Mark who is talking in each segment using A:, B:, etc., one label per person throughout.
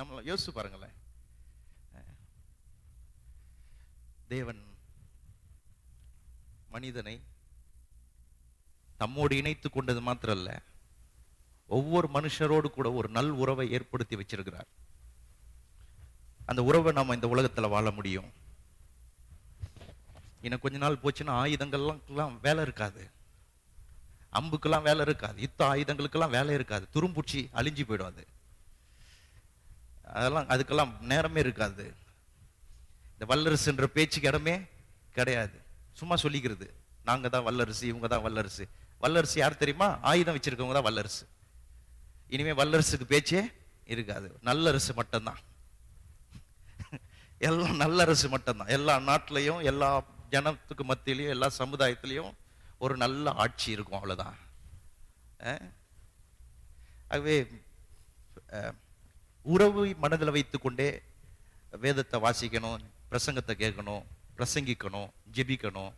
A: நம்மளை யோசிச்சு பாருங்களேன் தேவன் மனிதனை தம்மோடு இணைத்து கொண்டது மாத்திரம் அல்ல ஒவ்வொரு மனுஷரோடு கூட ஒரு நல் உறவை ஏற்படுத்தி வச்சிருக்கிறார் அந்த உறவை நம்ம இந்த உலகத்தில் வாழ முடியும் இன்னும் கொஞ்ச நாள் போச்சுன்னா ஆயுதங்கள்லாம் வேலை இருக்காது அம்புக்கெல்லாம் வேலை இருக்காது யுத்த ஆயுதங்களுக்கெல்லாம் வேலை இருக்காது துரும்பூச்சி அழிஞ்சு போயிடும் அது அதெல்லாம் அதுக்கெல்லாம் நேரமே இருக்காது இந்த வல்லரசுன்ற பேச்சுக்கு இடமே கிடையாது சும்மா சொல்லிக்கிறது நாங்கள் தான் வல்லரசு இவங்க தான் வல்லரசு வல்லரசு யார் தெரியுமா ஆயுதம் வச்சிருக்கவங்க தான் வல்லரசு இனிமேல் வல்லரசுக்கு பேச்சே இருக்காது நல்லரசு மட்டும்தான் எல்லாம் நல்லரசு மட்டும்தான் எல்லா நாட்டிலையும் எல்லா ஜனத்துக்கு மத்தியிலையும் எல்லா சமுதாயத்திலையும் ஒரு நல்ல ஆட்சி இருக்கும் அவ்வளோதான் ஆகவே உறவு மனதில் வைத்துக்கொண்டே வேதத்தை வாசிக்கணும் பிரசங்கத்தை கேட்கணும் பிரசங்கிக்கணும் ஜெபிக்கணும்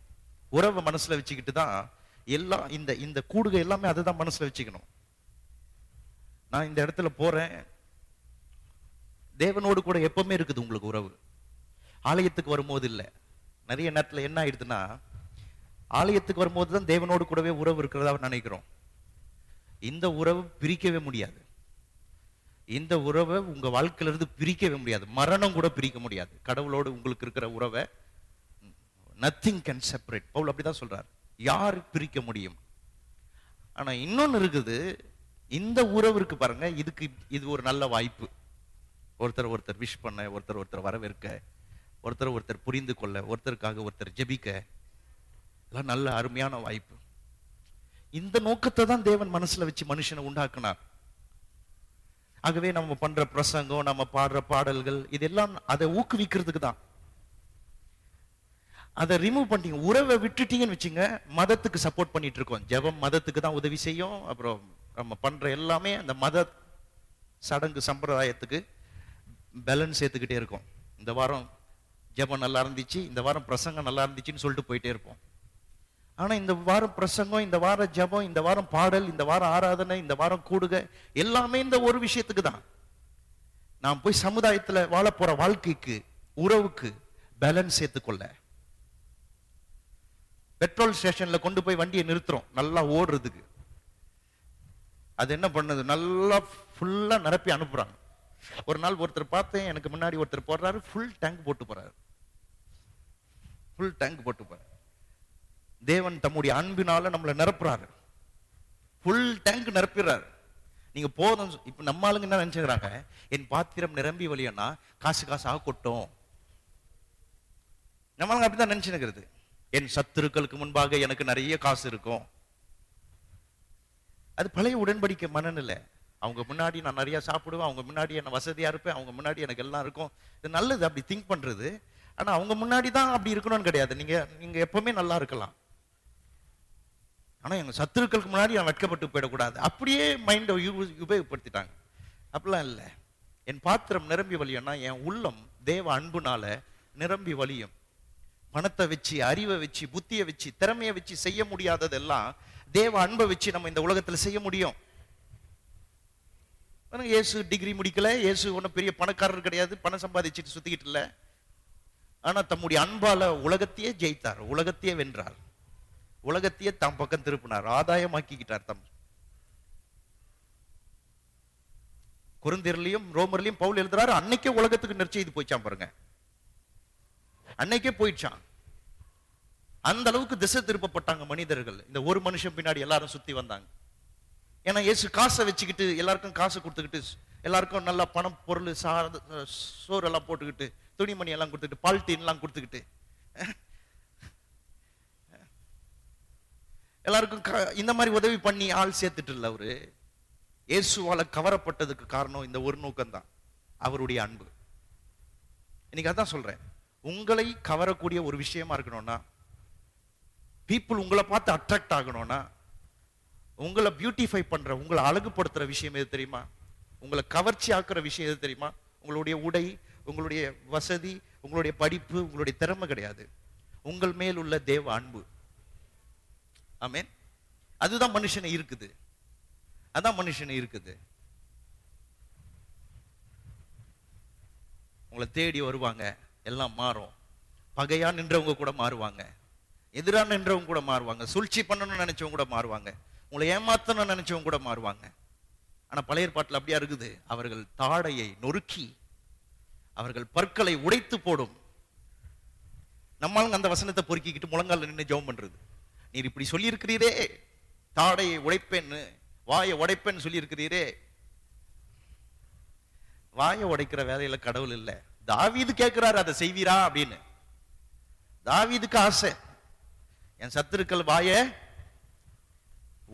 A: உறவை மனசுல வச்சுக்கிட்டு தான் எல்லாம் இந்த இந்த கூடுகை எல்லாமே அதை தான் மனசுல வச்சுக்கணும் நான் இந்த இடத்துல போறேன் தேவனோடு கூட எப்பவுமே இருக்குது உங்களுக்கு உறவு ஆலயத்துக்கு வரும்போது இல்லை நிறைய நேரத்தில் என்ன ஆயிடுதுன்னா ஆலயத்துக்கு வரும்போது தான் தேவனோடு கூடவே உறவு இருக்கிறதா நினைக்கிறோம் இந்த உறவு பிரிக்கவே முடியாது இந்த உறவை உங்க வாழ்க்கையிலிருந்து பிரிக்கவே முடியாது மரணம் கூட பிரிக்க முடியாது கடவுளோடு உங்களுக்கு இருக்கிற உறவை நத்திங் கேன் செப்பரேட் பவுல் அப்படிதான் சொல்றார் யார் பிரிக்க முடியும் ஆனா இன்னொன்னு இருக்குது இந்த உறவு இருக்கு பாருங்க இதுக்கு இது ஒரு நல்ல வாய்ப்பு ஒருத்தர் ஒருத்தர் விஷ் பண்ண ஒருத்தர் ஒருத்தர் வரவேற்க ஒருத்தர் ஒருத்தர் புரிந்து கொள்ள ஒருத்தருக்காக ஒருத்தர் ஜெபிக்க நல்ல அருமையான வாய்ப்பு இந்த நோக்கத்தை தான் தேவன் மனசுல வச்சு மனுஷனை உண்டாக்குனார் ஆகவே நம்ம பண்ற பிரசங்கம் நம்ம பாடுற பாடல்கள் இதெல்லாம் அதை ஊக்குவிக்கிறதுக்கு தான் அதை ரிமூவ் பண்ணிட்டீங்க உறவை விட்டுட்டீங்கன்னு வச்சுங்க மதத்துக்கு சப்போர்ட் பண்ணிட்டு இருக்கோம் ஜபம் மதத்துக்கு தான் உதவி செய்யும் அப்புறம் நம்ம பண்ற எல்லாமே அந்த மத சடங்கு சம்பிரதாயத்துக்கு பேலன்ஸ் சேர்த்துக்கிட்டே இருக்கும் இந்த வாரம் ஜபம் நல்லா இருந்துச்சு இந்த வாரம் பிரசங்கம் நல்லா இருந்துச்சுன்னு சொல்லிட்டு போயிட்டே இருப்போம் ஆனால் இந்த வாரம் பிரசங்கம் இந்த வார ஜபம் இந்த வாரம் பாடல் இந்த வாரம் ஆராதனை இந்த வாரம் கூடுக எல்லாமே இந்த ஒரு விஷயத்துக்கு தான் நாம் போய் சமுதாயத்தில் வாழ வாழ்க்கைக்கு உறவுக்கு பேலன்ஸ் சேர்த்துக்கொள்ள பெட்ரோல் ஸ்டேஷனில் கொண்டு போய் வண்டியை நிறுத்துறோம் நல்லா ஓடுறதுக்கு அது என்ன பண்ணுது நல்லா ஃபுல்லாக நிரப்பி அனுப்புகிறாங்க ஒரு நாள் ஒருத்தர் பார்த்தேன் எனக்கு முன்னாடி ஒருத்தர் போடுறாரு ஃபுல் டேங்க் போட்டு போகிறாரு ஃபுல் டேங்க் போட்டு போகிறார் தேவன் தம்முடைய அன்பினால நம்மளை நிரப்புறாரு ஃபுல் டேங்க் நிரப்பிடுறாரு நீங்க போதும் இப்ப நம்ம ஆளுங்க என்ன நினைச்சுக்கிறாங்க என் பாத்திரம் நிரம்பி வழியன்னா காசு காசாக கொட்டும் நம்மளுங்க அப்படிதான் நினைச்சுனுக்கிறது என் சத்துருக்களுக்கு முன்பாக எனக்கு நிறைய காசு இருக்கும் அது பழைய உடன்படிக்கை மனநிலை அவங்க முன்னாடி நான் நிறையா சாப்பிடுவேன் அவங்க முன்னாடி என்ன வசதியாக இருப்பேன் அவங்க முன்னாடி எனக்கு எல்லாம் இருக்கும் இது நல்லது அப்படி திங்க் பண்ணுறது ஆனால் அவங்க முன்னாடி தான் அப்படி இருக்கணும்னு கிடையாது நீங்கள் நீங்கள் எப்போவுமே நல்லா இருக்கலாம் ஆனால் எங்கள் சத்துருக்களுக்கு முன்னாடி நான் வெட்கப்பட்டு போயிடக்கூடாது அப்படியே மைண்டை உபயோகப்படுத்திட்டாங்க அப்படிலாம் இல்லை என் பாத்திரம் நிரம்பி வழியம்னா என் உள்ளம் தேவ அன்புனால நிரம்பி வழியும் பணத்தை வச்சு அறிவை வச்சு புத்தியை வச்சு திறமையை வச்சு செய்ய முடியாததெல்லாம் தேவ அன்பை வச்சு நம்ம இந்த உலகத்தில் செய்ய முடியும் இயேசு டிகிரி முடிக்கல இயேசு ஒன்றும் பெரிய பணக்காரர் கிடையாது பணம் சம்பாதிச்சுட்டு சுற்றிக்கிட்டு இல்லை ஆனால் தம்முடைய அன்பால் உலகத்தையே ஜெயித்தார் உலகத்தையே வென்றார் உலகத்தையே தம் பக்கம் திருப்பினார் ஆதாயமாக்கிக்கிட்டார் தம் குருந்திரலையும் ரோமர்லையும் பவுல் எழுதுறாரு அன்னைக்கே உலகத்துக்கு நெற்செய்து போயிச்சான் பாருங்க அன்னைக்கே போயிடுச்சான் அந்த அளவுக்கு திசை திருப்பப்பட்டாங்க மனிதர்கள் இந்த ஒரு மனுஷன் பின்னாடி எல்லாரும் சுத்தி வந்தாங்க ஏன்னா ஏசு காசை வச்சுக்கிட்டு எல்லாருக்கும் காசு கொடுத்துக்கிட்டு எல்லாருக்கும் நல்லா பணம் பொருள் சாத சோறு எல்லாம் போட்டுக்கிட்டு துணிமணி எல்லாம் கொடுத்துக்கிட்டு எல்லாம் கொடுத்துக்கிட்டு எல்லாருக்கும் இந்த மாதிரி உதவி பண்ணி ஆள் சேர்த்துட்டு இல்லை அவரு இயேசுவால கவரப்பட்டதுக்கு காரணம் இந்த ஒரு நோக்கம்தான் அவருடைய அன்பு இன்னைக்கு அதான் சொல்றேன் உங்களை கவரக்கூடிய ஒரு விஷயமா இருக்கணும்னா பீப்புள் உங்களை பார்த்து அட்ராக்ட் ஆகணும்னா உங்களை பியூட்டிஃபை பண்ற உங்களை அழகுபடுத்துற விஷயம் எது தெரியுமா உங்களை கவர்ச்சி ஆக்குற விஷயம் எது தெரியுமா உங்களுடைய உடை உங்களுடைய வசதி உங்களுடைய படிப்பு உங்களுடைய திறமை கிடையாது உங்கள் மேல் உள்ள தேவ அன்பு ஆமேன் அதுதான் மனுஷனை இருக்குது அதான் மனுஷனை இருக்குது உங்களை தேடி வருவாங்க எல்லாம் மாறும் பகையா நின்றவங்க கூட மாறுவாங்க எதிரா நின்றவங்க கூட மாறுவாங்க சூழ்ச்சி பண்ணணும்னு நினைச்சவங்க கூட மாறுவாங்க உங்களை ஏமாத்தணும்னு நினைச்சவங்க கூட மாறுவாங்க ஆனா பழைய பாட்டில் அப்படியா இருக்குது அவர்கள் தாடையை நொறுக்கி அவர்கள் பற்களை உடைத்து போடும் நம்மளும் அந்த வசனத்தை பொறுக்கிக்கிட்டு முழங்கால நின்று ஜெபம் பண்றது நீர் இப்படி சொல்லியிருக்கிறீரே தாடையை உடைப்பேன்னு வாயை உடைப்பேன்னு சொல்லியிருக்கிறீரே வாயை உடைக்கிற வேலையில கடவுள் இல்லை தாவிது கேட்கிறாரு அதை செய்வீரா அப்படின்னு தாவீதுக்கு ஆசை என் சத்துருக்கள் வாய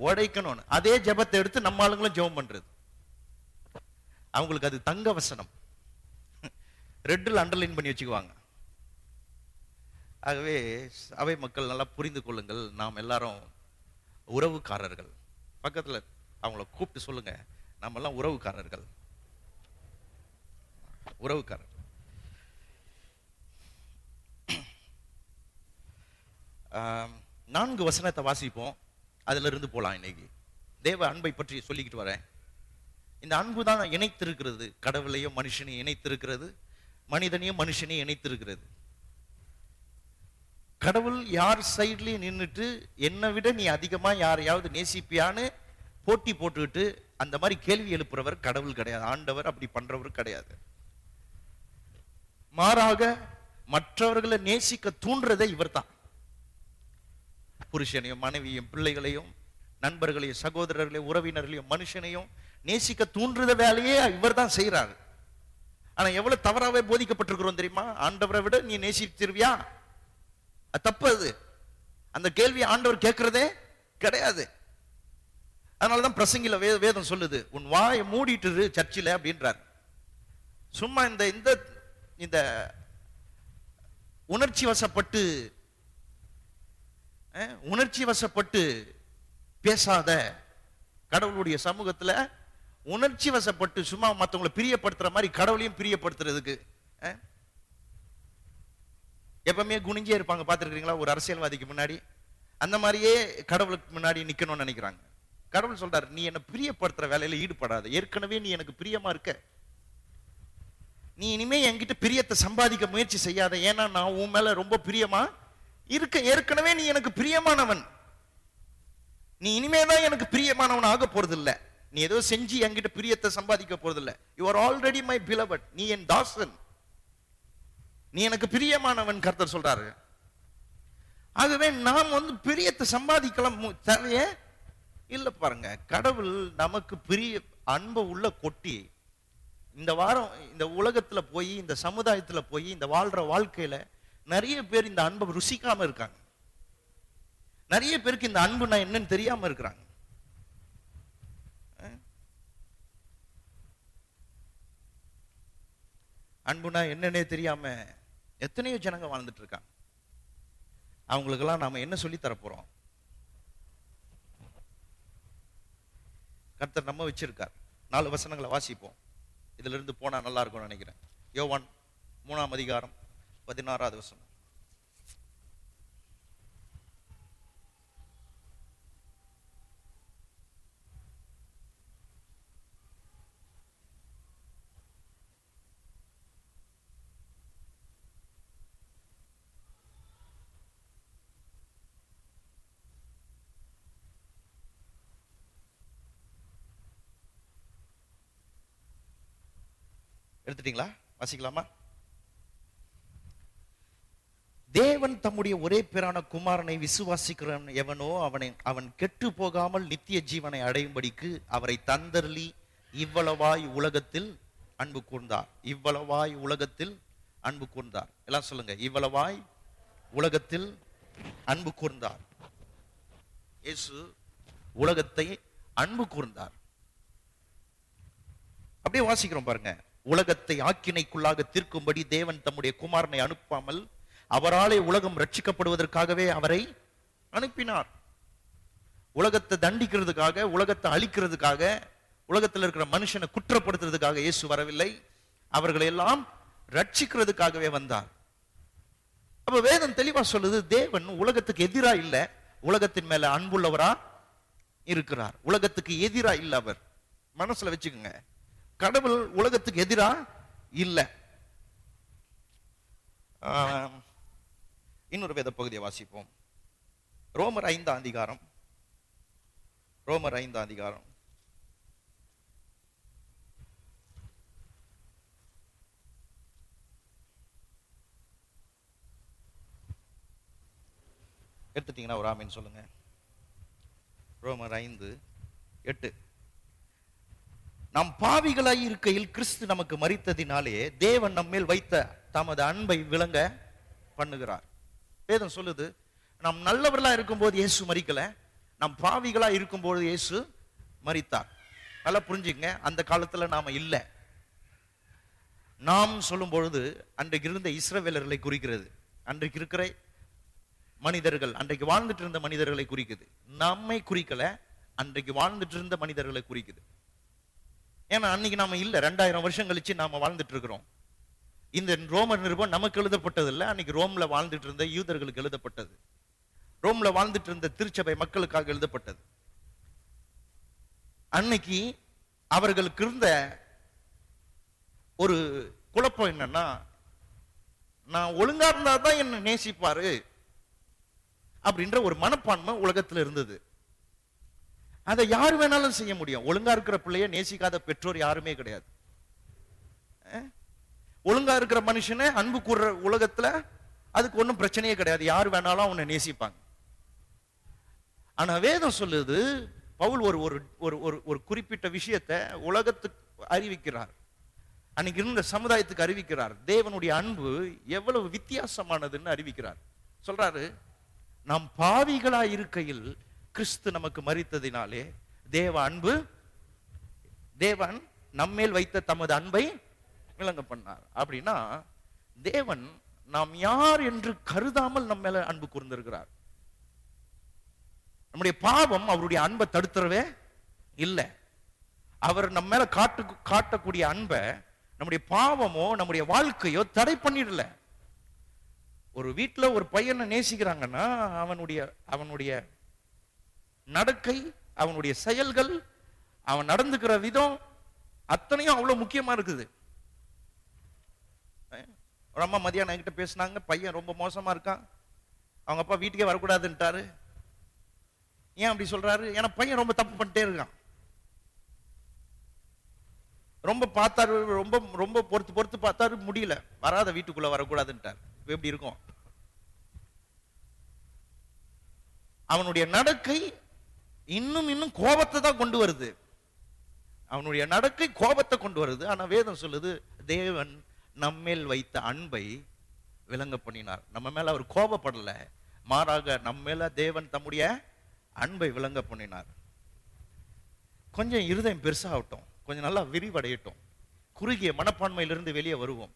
A: உடைக்கணும்னு அதே ஜபத்தை எடுத்து நம்ம ஆளுங்களும் ஜெபம் பண்றது அவங்களுக்கு அது தங்க வசனம் ரெட்டில் அண்டர்லைன் பண்ணி வச்சுக்குவாங்க ஆகவே அவை மக்கள் நல்லா புரிந்து கொள்ளுங்கள் நாம் எல்லாரும் உறவுக்காரர்கள் பக்கத்தில் அவங்கள கூப்பிட்டு சொல்லுங்க நம்மெல்லாம் உறவுக்காரர்கள் உறவுக்காரர் நான்கு வசனத்தை வாசிப்போம் அதுல இருந்து போலாம் இன்னைக்கு தேவ அன்பை பற்றி சொல்லிக்கிட்டு வரேன் இந்த அன்பு தான் இணைத்திருக்கிறது கடவுளையும் மனுஷனையும் இணைத்திருக்கிறது மனிதனையும் மனுஷனையும் இணைத்திருக்கிறது கடவுள் யார் சைட்லேயும் நின்றுட்டு என்னை விட நீ அதிகமாக யாரையாவது நேசிப்பியான்னு போட்டி போட்டுக்கிட்டு அந்த மாதிரி கேள்வி எழுப்புறவர் கடவுள் கிடையாது ஆண்டவர் அப்படி பண்றவர் கிடையாது மாறாக மற்றவர்களை நேசிக்க தூண்டுறதே இவர் தான் புருஷனையும் மனைவியும் பிள்ளைகளையும் நண்பர்களையும் சகோதரர்களையும் உறவினர்களையும் மனுஷனையும் நேசிக்க தூண்டுறத வேலையே இவர் தான் செய்கிறாரு ஆனால் எவ்வளோ தவறாகவே போதிக்கப்பட்டிருக்கிறோம் தெரியுமா ஆண்டவரை விட நீ நேசித்திருவியா தப்பு அது அந்த கேள்வி ஆண்டவர் கேட்கறதே கிடையாது அதனாலதான் பிரசங்கில வே வேதம் சொல்லுது உன் வாயை மூடிட்டு சர்ச்சில் அப்படின்றார் சும்மா இந்த இந்த இந்த உணர்ச்சி வசப்பட்டு உணர்ச்சி வசப்பட்டு பேசாத கடவுளுடைய சமூகத்தில் உணர்ச்சி வசப்பட்டு சும்மா மற்றவங்களை பிரியப்படுத்துற மாதிரி கடவுளையும் பிரியப்படுத்துறதுக்கு எப்பவுமே குனிஞ்சே இருப்பாங்க பார்த்துருக்கீங்களா ஒரு அரசியல்வாதிக்கு முன்னாடி அந்த மாதிரியே கடவுளுக்கு முன்னாடி நிற்கணும்னு நினைக்கிறாங்க கடவுள் சொல்றாரு நீ என்னை பிரியப்படுத்துற வேலையில ஈடுபடாத ஏற்கனவே நீ எனக்கு பிரியமா இருக்க நீ இனிமே என்கிட்ட பிரியத்தை சம்பாதிக்க முயற்சி செய்யாத ஏன்னா நான் உன் மேல ரொம்ப பிரியமா இருக்க ஏற்கனவே நீ எனக்கு பிரியமானவன் நீ இனிமே தான் எனக்கு பிரியமானவன் ஆக போறது இல்லை நீ ஏதோ செஞ்சு என்கிட்ட பிரியத்தை சம்பாதிக்க போறது இல்லை you are already my beloved நீ என் தாசன் நீ எனக்கு பிரியமானவன் கர்த்தர் சொல்றாரு ஆகவே நாம் வந்து பிரியத்தை சம்பாதிக்கலாம் தேவையே இல்லை பாருங்க கடவுள் நமக்கு பிரிய அன்பை உள்ள கொட்டி இந்த வாரம் இந்த உலகத்துல போய் இந்த சமுதாயத்துல போய் இந்த வாழ்ற வாழ்க்கையில நிறைய பேர் இந்த அன்பை ருசிக்காம இருக்காங்க நிறைய பேருக்கு இந்த அன்பு நான் என்னன்னு தெரியாம இருக்கிறாங்க அன்புனா என்னன்னே தெரியாம எத்தனையோ ஜனங்க வாழ்ந்துட்டு இருக்காங்க அவங்களுக்கெல்லாம் நாம என்ன சொல்லி தரப்போறோம் கர்த்தர் நம்ம வச்சிருக்கார் நாலு வசனங்களை வாசிப்போம் இதுல இருந்து போனா நல்லா இருக்கும்னு நினைக்கிறேன் யோவான் மூணாம் அதிகாரம் பதினாறாவது வசனம் எடுத்துட்டீங்களா வாசிக்கலாமா தேவன் தம்முடைய ஒரே பேரான குமாரனை விசுவாசிக்கிறவன் எவனோ அவனை அவன் கெட்டு போகாமல் நித்திய ஜீவனை அடையும்படிக்கு அவரை தந்தர்லி இவ்வளவாய் உலகத்தில் அன்பு கூர்ந்தார் இவ்வளவாய் உலகத்தில் அன்பு கூர்ந்தார் எல்லாம் சொல்லுங்க இவ்வளவாய் உலகத்தில் அன்பு கூர்ந்தார் இயேசு உலகத்தை அன்பு கூர்ந்தார் அப்படியே வாசிக்கிறோம் பாருங்க உலகத்தை ஆக்கினைக்குள்ளாக தீர்க்கும்படி தேவன் தம்முடைய குமாரனை அனுப்பாமல் அவராலே உலகம் ரட்சிக்கப்படுவதற்காகவே அவரை அனுப்பினார் உலகத்தை தண்டிக்கிறதுக்காக உலகத்தை அழிக்கிறதுக்காக உலகத்தில் இருக்கிற மனுஷனை குற்றப்படுத்துறதுக்காக இயேசு வரவில்லை அவர்களை எல்லாம் ரட்சிக்கிறதுக்காகவே வந்தார் அப்ப வேதம் தெளிவா சொல்லுது தேவன் உலகத்துக்கு எதிரா இல்ல உலகத்தின் மேல அன்புள்ளவரா இருக்கிறார் உலகத்துக்கு எதிரா இல்ல அவர் மனசுல வச்சுக்கோங்க கடவுள் உலகத்துக்கு எதிரா இல்லை இன்னொரு வேத பகுதியை வாசிப்போம் ரோமர் ஐந்தாம் அதிகாரம் ரோமர் ஐந்தாம் அதிகாரம் எடுத்துட்டீங்கன்னா ஒரு ஆமின்னு சொல்லுங்க ரோமர் ஐந்து எட்டு நம் பாவிகளாய் இருக்கையில் கிறிஸ்து நமக்கு மறித்ததினாலே தேவன் நம்மேல் வைத்த தமது அன்பை விளங்க பண்ணுகிறார் வேதம் சொல்லுது நம் நல்லவர்களா இருக்கும்போது இயேசு மறிக்கல நாம் பாவிகளா இருக்கும்போது இயேசு மறித்தார் நல்லா புரிஞ்சுங்க அந்த காலத்துல நாம இல்லை நாம் சொல்லும் பொழுது அன்றைக்கு இருந்த இஸ்ரவேலர்களை குறிக்கிறது அன்றைக்கு இருக்கிற மனிதர்கள் அன்றைக்கு வாழ்ந்துட்டு இருந்த மனிதர்களை குறிக்குது நம்மை குறிக்கல அன்றைக்கு வாழ்ந்துட்டு இருந்த மனிதர்களை குறிக்குது ஏன்னா அன்னைக்கு நாம இல்லை ரெண்டாயிரம் வருஷம் கழிச்சு நாம வாழ்ந்துட்டு இருக்கிறோம் இந்த ரோமர் நிருபம் நமக்கு எழுதப்பட்டது இல்லை அன்னைக்கு ரோம்ல வாழ்ந்துட்டு இருந்த யூதர்களுக்கு எழுதப்பட்டது ரோம்ல வாழ்ந்துட்டு இருந்த திருச்சபை மக்களுக்காக எழுதப்பட்டது அன்னைக்கு அவர்களுக்கு இருந்த ஒரு குழப்பம் என்னன்னா நான் ஒழுங்கா இருந்தாதான் என்ன நேசிப்பாரு அப்படின்ற ஒரு மனப்பான்மை உலகத்துல இருந்தது அதை யார் வேணாலும் செய்ய முடியும் ஒழுங்கா இருக்கிற பிள்ளைய நேசிக்காத பெற்றோர் யாருமே கிடையாது ஒழுங்கா இருக்கிற மனுஷனை அன்பு கூடுற உலகத்துல அதுக்கு ஒன்றும் பிரச்சனையே கிடையாது யார் வேணாலும் அவனை நேசிப்பாங்க ஆனா வேதம் சொல்லுது பவுல் ஒரு ஒரு ஒரு ஒரு குறிப்பிட்ட விஷயத்தை உலகத்துக்கு அறிவிக்கிறார் அன்னைக்கு இருந்த சமுதாயத்துக்கு அறிவிக்கிறார் தேவனுடைய அன்பு எவ்வளவு வித்தியாசமானதுன்னு அறிவிக்கிறார் சொல்றாரு நாம் பாவிகளா இருக்கையில் கிறிஸ்து நமக்கு மறித்ததினாலே தேவ அன்பு தேவன் நம்மேல் வைத்த தமது அன்பை விளங்க பண்ணார் அப்படின்னா தேவன் நாம் யார் என்று கருதாமல் நம்ம மேல அன்பு கூர்ந்திருக்கிறார் நம்முடைய பாவம் அவருடைய அன்பை தடுத்துறவே இல்லை அவர் நம்ம மேல காட்டு காட்டக்கூடிய அன்பை நம்முடைய பாவமோ நம்முடைய வாழ்க்கையோ தடை பண்ணிடல ஒரு வீட்டில் ஒரு பையனை நேசிக்கிறாங்கன்னா அவனுடைய அவனுடைய நடக்கை அவனுடைய செயல்கள் அவன் நடந்துக்கிற விதம் அத்தனையும் அவ்வளவு முக்கியமா இருக்குது ஒரு அம்மா மதியானம் என்கிட்ட பேசினாங்க பையன் ரொம்ப மோசமா இருக்கான் அவங்க அப்பா வீட்டுக்கே வரக்கூடாதுன்ட்டாரு ஏன் அப்படி சொல்றாரு ஏன்னா பையன் ரொம்ப தப்பு பண்ணிட்டே இருக்கான் ரொம்ப பார்த்தாரு ரொம்ப ரொம்ப பொறுத்து பொறுத்து பார்த்தாரு முடியல வராத வீட்டுக்குள்ள வரக்கூடாதுன்ட்டார் எப்படி இருக்கும் அவனுடைய நடக்கை இன்னும் இன்னும் கோபத்தை தான் கொண்டு வருது அவனுடைய நடக்கை கோபத்தை கொண்டு வருது ஆனால் வேதம் சொல்லுது தேவன் நம்மேல் வைத்த அன்பை விளங்க பண்ணினார் நம்ம மேல அவர் கோபப்படலை மாறாக நம்ம மேல தேவன் தம்முடைய அன்பை விளங்க பண்ணினார் கொஞ்சம் இருதயம் பெருசாகட்டும் கொஞ்சம் நல்லா விரிவடையட்டும் குறுகிய மனப்பான்மையிலிருந்து வெளியே வருவோம்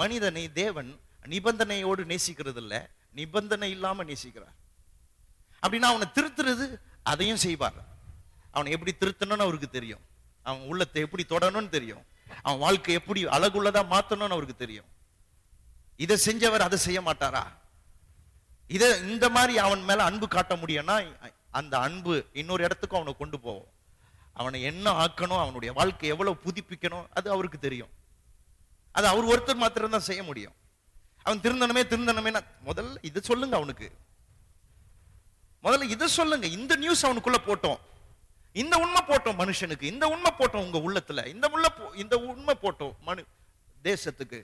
A: மனிதனை தேவன் நிபந்தனையோடு நேசிக்கிறது இல்லை நிபந்தனை இல்லாமல் நேசிக்கிறார் அப்படின்னா அவனை திருத்துறது அதையும் செய்வார் அவனை எப்படி திருத்தணும்னு அவருக்கு தெரியும் அவன் உள்ளத்தை எப்படி தொடணும்னு தெரியும் அவன் வாழ்க்கை எப்படி அழகுள்ளதா மாத்தணும்னு அவருக்கு தெரியும் இதை செஞ்சவர் அதை செய்ய மாட்டாரா இத இந்த மாதிரி அவன் மேல அன்பு காட்ட முடியும்னா அந்த அன்பு இன்னொரு இடத்துக்கும் அவனை கொண்டு போவோம் அவனை என்ன ஆக்கணும் அவனுடைய வாழ்க்கை எவ்வளவு புதுப்பிக்கணும் அது அவருக்கு தெரியும் அது அவர் ஒருத்தர் மாத்திரம்தான் செய்ய முடியும் அவன் திருந்தனமே திருந்தனமே முதல்ல இதை சொல்லுங்க அவனுக்கு முதல்ல இதை சொல்லுங்க இந்த நியூஸ் அவனுக்குள்ள போட்டோம் இந்த உண்மை போட்டோம் மனுஷனுக்கு இந்த உண்மை போட்டோம் உங்க உள்ளத்துல இந்த உள்ள இந்த உண்மை போட்டோம் மனு தேசத்துக்கு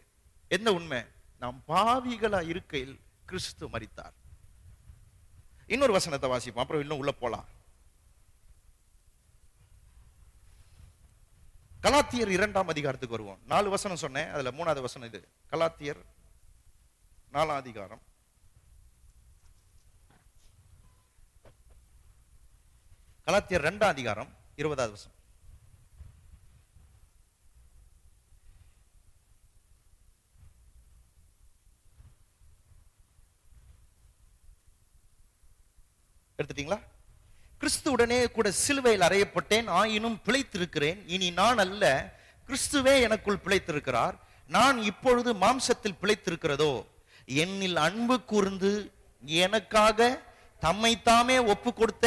A: எந்த உண்மை நாம் பாவிகளா இருக்கையில் கிறிஸ்து மறித்தார் இன்னொரு வசனத்தை வாசிப்போம் அப்புறம் இன்னும் உள்ள போலாம் கலாத்தியர் இரண்டாம் அதிகாரத்துக்கு வருவோம் நாலு வசனம் சொன்னேன் அதுல மூணாவது வசனம் இது கலாத்தியர் நாலாம் அதிகாரம் கலாத்தியர் ரெண்டாம் அதிகாரம் இருபதாவது வருஷம் எடுத்துட்டீங்களா கிறிஸ்துவுடனே கூட சிலுவையில் அறையப்பட்டேன் ஆயினும் பிழைத்திருக்கிறேன் இனி நான் அல்ல கிறிஸ்துவே எனக்குள் பிழைத்திருக்கிறார் நான் இப்பொழுது மாம்சத்தில் பிழைத்திருக்கிறதோ என்னில் அன்பு கூர்ந்து எனக்காக தம்மைத்தாமே ஒப்பு கொடுத்த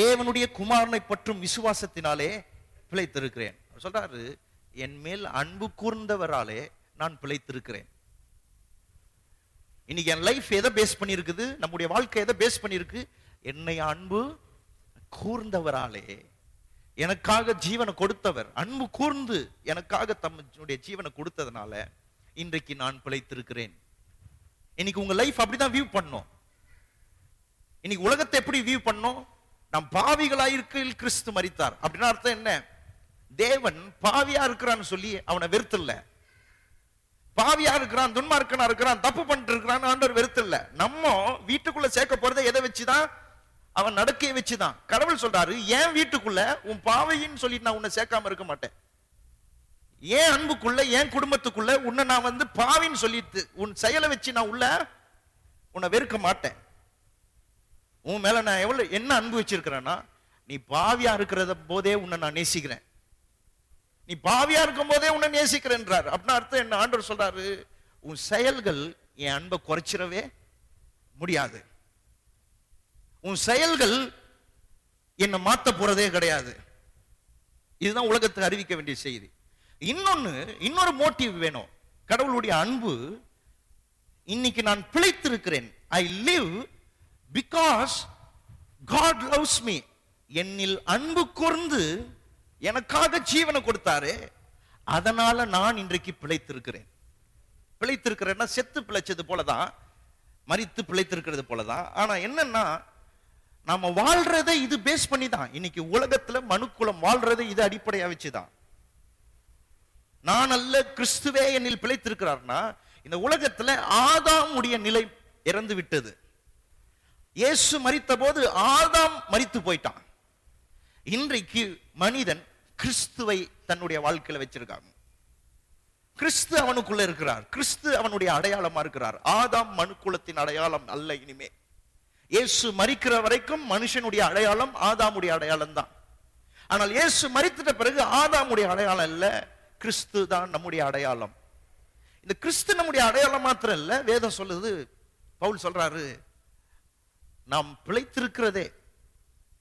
A: தேவனுடைய குமாரனை பற்றும் விசுவாசத்தினாலே பிழைத்திருக்கிறேன் சொல்றாரு என் மேல் அன்பு கூர்ந்தவராலே நான் பிழைத்திருக்கிறேன் இன்னைக்கு என் லைஃப் எதை பேஸ் பண்ணியிருக்குது நம்முடைய வாழ்க்கை எதை பேஸ் பண்ணியிருக்கு என்னை அன்பு கூர்ந்தவராலே எனக்காக ஜீவனை கொடுத்தவர் அன்பு கூர்ந்து எனக்காக தம்முடைய ஜீவனை கொடுத்ததுனால இன்றைக்கு நான் பிழைத்திருக்கிறேன் இன்னைக்கு உங்க லைஃப் அப்படிதான் வியூ பண்ணும் இன்னைக்கு உலகத்தை எப்படி வியூ பண்ணும் நம் பாவிகளாயிருக்கையில் கிறிஸ்து மறித்தார் அப்படின்னு அர்த்தம் என்ன தேவன் பாவியா இருக்கிறான்னு சொல்லி அவனை வெறுத்தில்ல பாவியா இருக்கிறான் துன்மார்க்கனா இருக்கிறான் தப்பு பண்ணிட்டு இருக்கிறான் ஆண்டவர் வெறுத்தில்ல நம்ம வீட்டுக்குள்ள சேர்க்க போறதை எதை வச்சுதான் அவன் நடக்கைய வச்சுதான் கடவுள் சொல்றாரு ஏன் வீட்டுக்குள்ள உன் பாவையின்னு சொல்லிட்டு நான் உன்னை சேர்க்காம இருக்க மாட்டேன் ஏன் அன்புக்குள்ள ஏன் குடும்பத்துக்குள்ள உன்னை நான் வந்து பாவின்னு சொல்லிட்டு உன் செயலை வச்சு நான் உள்ள உன்னை வெறுக்க மாட்டேன் உன் மேல நான் எவ்வளவு என்ன அன்பு வச்சிருக்கிறேன்னா நீ பாவியா இருக்கிறத போதே உன்னை நான் நேசிக்கிறேன் நீ பாவியா இருக்கும் போதே உன்னை நேசிக்கிறேன்றார் அப்படின்னு அர்த்தம் என்ன ஆண்டவர் சொல்றாரு உன் செயல்கள் என் அன்பை குறைச்சிடவே முடியாது உன் செயல்கள் என்னை மாத்த போறதே கிடையாது இதுதான் உலகத்துக்கு அறிவிக்க வேண்டிய செய்தி இன்னொன்னு இன்னொரு மோட்டிவ் வேணும் கடவுளுடைய அன்பு இன்னைக்கு நான் பிழைத்திருக்கிறேன் I live because God loves me என்னில் அன்பு கூர்ந்து எனக்காக ஜீவனை கொடுத்தாரு அதனால நான் இன்றைக்கு பிழைத்திருக்கிறேன் பிழைத்திருக்கிறேன்னா செத்து பிழைச்சது போலதான் மறித்து பிழைத்திருக்கிறது போலதான் ஆனா என்னன்னா நம்ம வாழ்றதை இது பேஸ் பண்ணி தான் இன்னைக்கு உலகத்துல மனுக்குளம் வாழ்றதை இது அடிப்படையா வச்சுதான் நான் அல்ல கிறிஸ்துவே என்னில் பிழைத்திருக்கிறார்னா இந்த உலகத்துல உடைய நிலை இறந்து விட்டது இயேசு மறித்த போது ஆதாம் மறித்து போயிட்டான் இன்றைக்கு மனிதன் கிறிஸ்துவை தன்னுடைய வாழ்க்கையில வச்சிருக்காங்க கிறிஸ்து அவனுக்குள்ள இருக்கிறார் கிறிஸ்து அவனுடைய அடையாளமா இருக்கிறார் ஆதாம் மனுக்குலத்தின் அடையாளம் அல்ல இனிமே இயேசு மறிக்கிற வரைக்கும் மனுஷனுடைய அடையாளம் ஆதாமுடைய அடையாளம் தான் ஆனால் இயேசு மறித்துட்ட பிறகு ஆதாமுடைய அடையாளம் இல்ல கிறிஸ்து தான் நம்முடைய அடையாளம் இந்த கிறிஸ்து நம்முடைய அடையாளம் மாத்திரம் இல்ல வேதம் சொல்லுது பவுல் சொல்றாரு நாம் பிழைத்திருக்கிறதே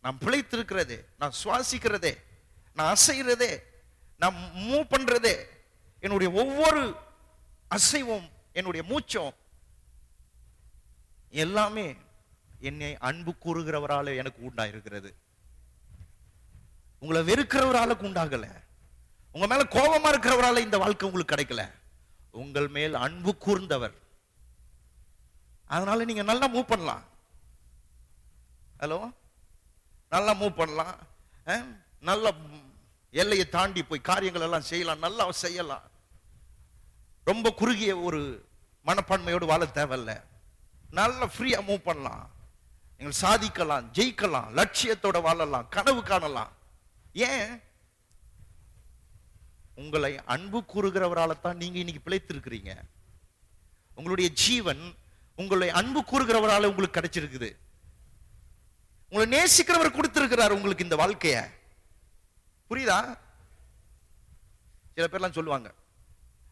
A: நாம் பிழைத்திருக்கிறதே நான் சுவாசிக்கிறதே நான் அசைகிறதே நான் மூவ் பண்றதே என்னுடைய ஒவ்வொரு அசைவும் என்னுடைய மூச்சம் எல்லாமே என்னை அன்பு கூறுகிறவரால எனக்கு உண்டாயிருக்கிறது உங்களை வெறுக்கிறவரால உண்டாகல உங்க மேல கோபமா இருக்கிறவரால இந்த வாழ்க்கை உங்களுக்கு கிடைக்கல உங்கள் மேல் அன்பு கூர்ந்தவர் அதனால நீங்க நல்லா மூவ் பண்ணலாம் ஹலோ நல்லா மூவ் பண்ணலாம் நல்ல எல்லையை தாண்டி போய் காரியங்கள் எல்லாம் செய்யலாம் நல்லா செய்யலாம் ரொம்ப குறுகிய ஒரு மனப்பான்மையோடு வாழ தேவையில்ல நல்லா ஃப்ரீயாக மூவ் பண்ணலாம் நீங்கள் சாதிக்கலாம் ஜெயிக்கலாம் லட்சியத்தோட வாழலாம் கனவு காணலாம் ஏன் உங்களை அன்பு கூறுகிறவரால் தான் நீங்கள் இன்னைக்கு பிழைத்திருக்கிறீங்க உங்களுடைய ஜீவன் உங்களை அன்பு கூறுகிறவரால் உங்களுக்கு கிடைச்சிருக்குது உங்களை நேசிக்கிறவர் கொடுத்திருக்கிறார் உங்களுக்கு இந்த வாழ்க்கைய புரியுதா சில பேர்லாம் சொல்லுவாங்க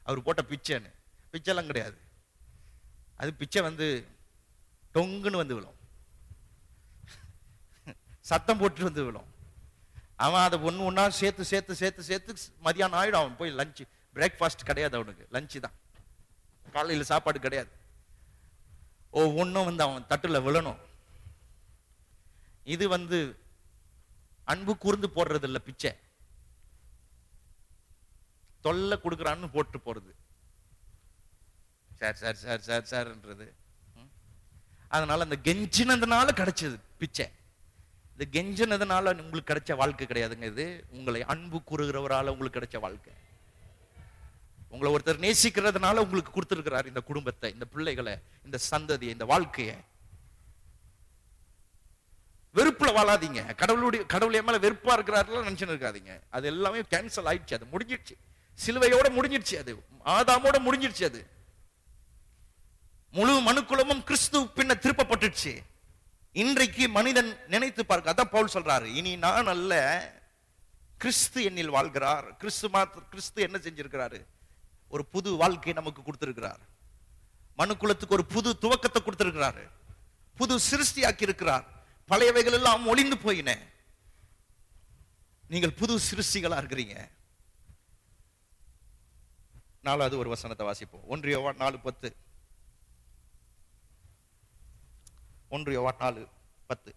A: அவர் போட்ட பிச்சைன்னு பிச்சைலாம் கிடையாது அது பிச்சை வந்து டொங்குன்னு வந்து விழும் சத்தம் போட்டு வந்து விழும் அவன் அதை ஒன்று ஒன்றா சேர்த்து சேர்த்து சேர்த்து சேர்த்து மதியானம் ஆகிடும் அவன் போய் லஞ்சு பிரேக்ஃபாஸ்ட் கிடையாது அவனுக்கு லஞ்சு தான் காலையில் சாப்பாடு கிடையாது ஒவ்வொன்றும் வந்து அவன் தட்டில் விழணும் இது வந்து அன்பு கூர்ந்து போடுறது இல்லை பிச்சை தொல்லை கொடுக்குறான்னு போட்டு போறது சார் சார் சார் சார் சார்ன்றது அதனால அந்த கெஞ்சினதுனால கிடைச்சது பிச்சை இந்த கெஞ்சினதுனால உங்களுக்கு கிடைச்ச வாழ்க்கை கிடையாதுங்க இது உங்களை அன்பு கூறுகிறவரால் உங்களுக்கு கிடைச்ச வாழ்க்கை உங்களை ஒருத்தர் நேசிக்கிறதுனால உங்களுக்கு கொடுத்துருக்கிறார் இந்த குடும்பத்தை இந்த பிள்ளைகளை இந்த சந்ததியை இந்த வாழ்க்கையை வெறுப்புல வாழாதீங்க கடவுளுடைய கடவுளைய மேல வெறுப்பா இருக்கிறாரு நினைச்சு இருக்காதிங்க அது எல்லாமே கேன்சல் ஆயிடுச்சு அது முடிஞ்சிடுச்சு சிலுவையோட முடிஞ்சிடுச்சு அது ஆதாமோட முடிஞ்சிடுச்சு அது முழு மனுக்குலமும் கிறிஸ்து பின்ன திருப்பப்பட்டுச்சு இன்றைக்கு மனிதன் நினைத்து பார்க்க அதான் பவுல் சொல்றாரு இனி நான் அல்ல கிறிஸ்து என்னில் வாழ்கிறார் கிறிஸ்து மாத்திர கிறிஸ்து என்ன செஞ்சிருக்கிறாரு ஒரு புது வாழ்க்கையை நமக்கு கொடுத்திருக்கிறார் மனுக்குலத்துக்கு ஒரு புது துவக்கத்தை கொடுத்திருக்கிறாரு புது சிருஷ்டியாக்கி இருக்கிறார் பழையவைகள் எல்லாம் ஒளிந்து போயின நீங்கள் புது சிருஷ்டிகளா இருக்கிறீங்க நாலாவது ஒரு வசனத்தை வாசிப்போம் ஒன்று யோவா நாலு பத்து ஒன்று யோவா நாலு பத்து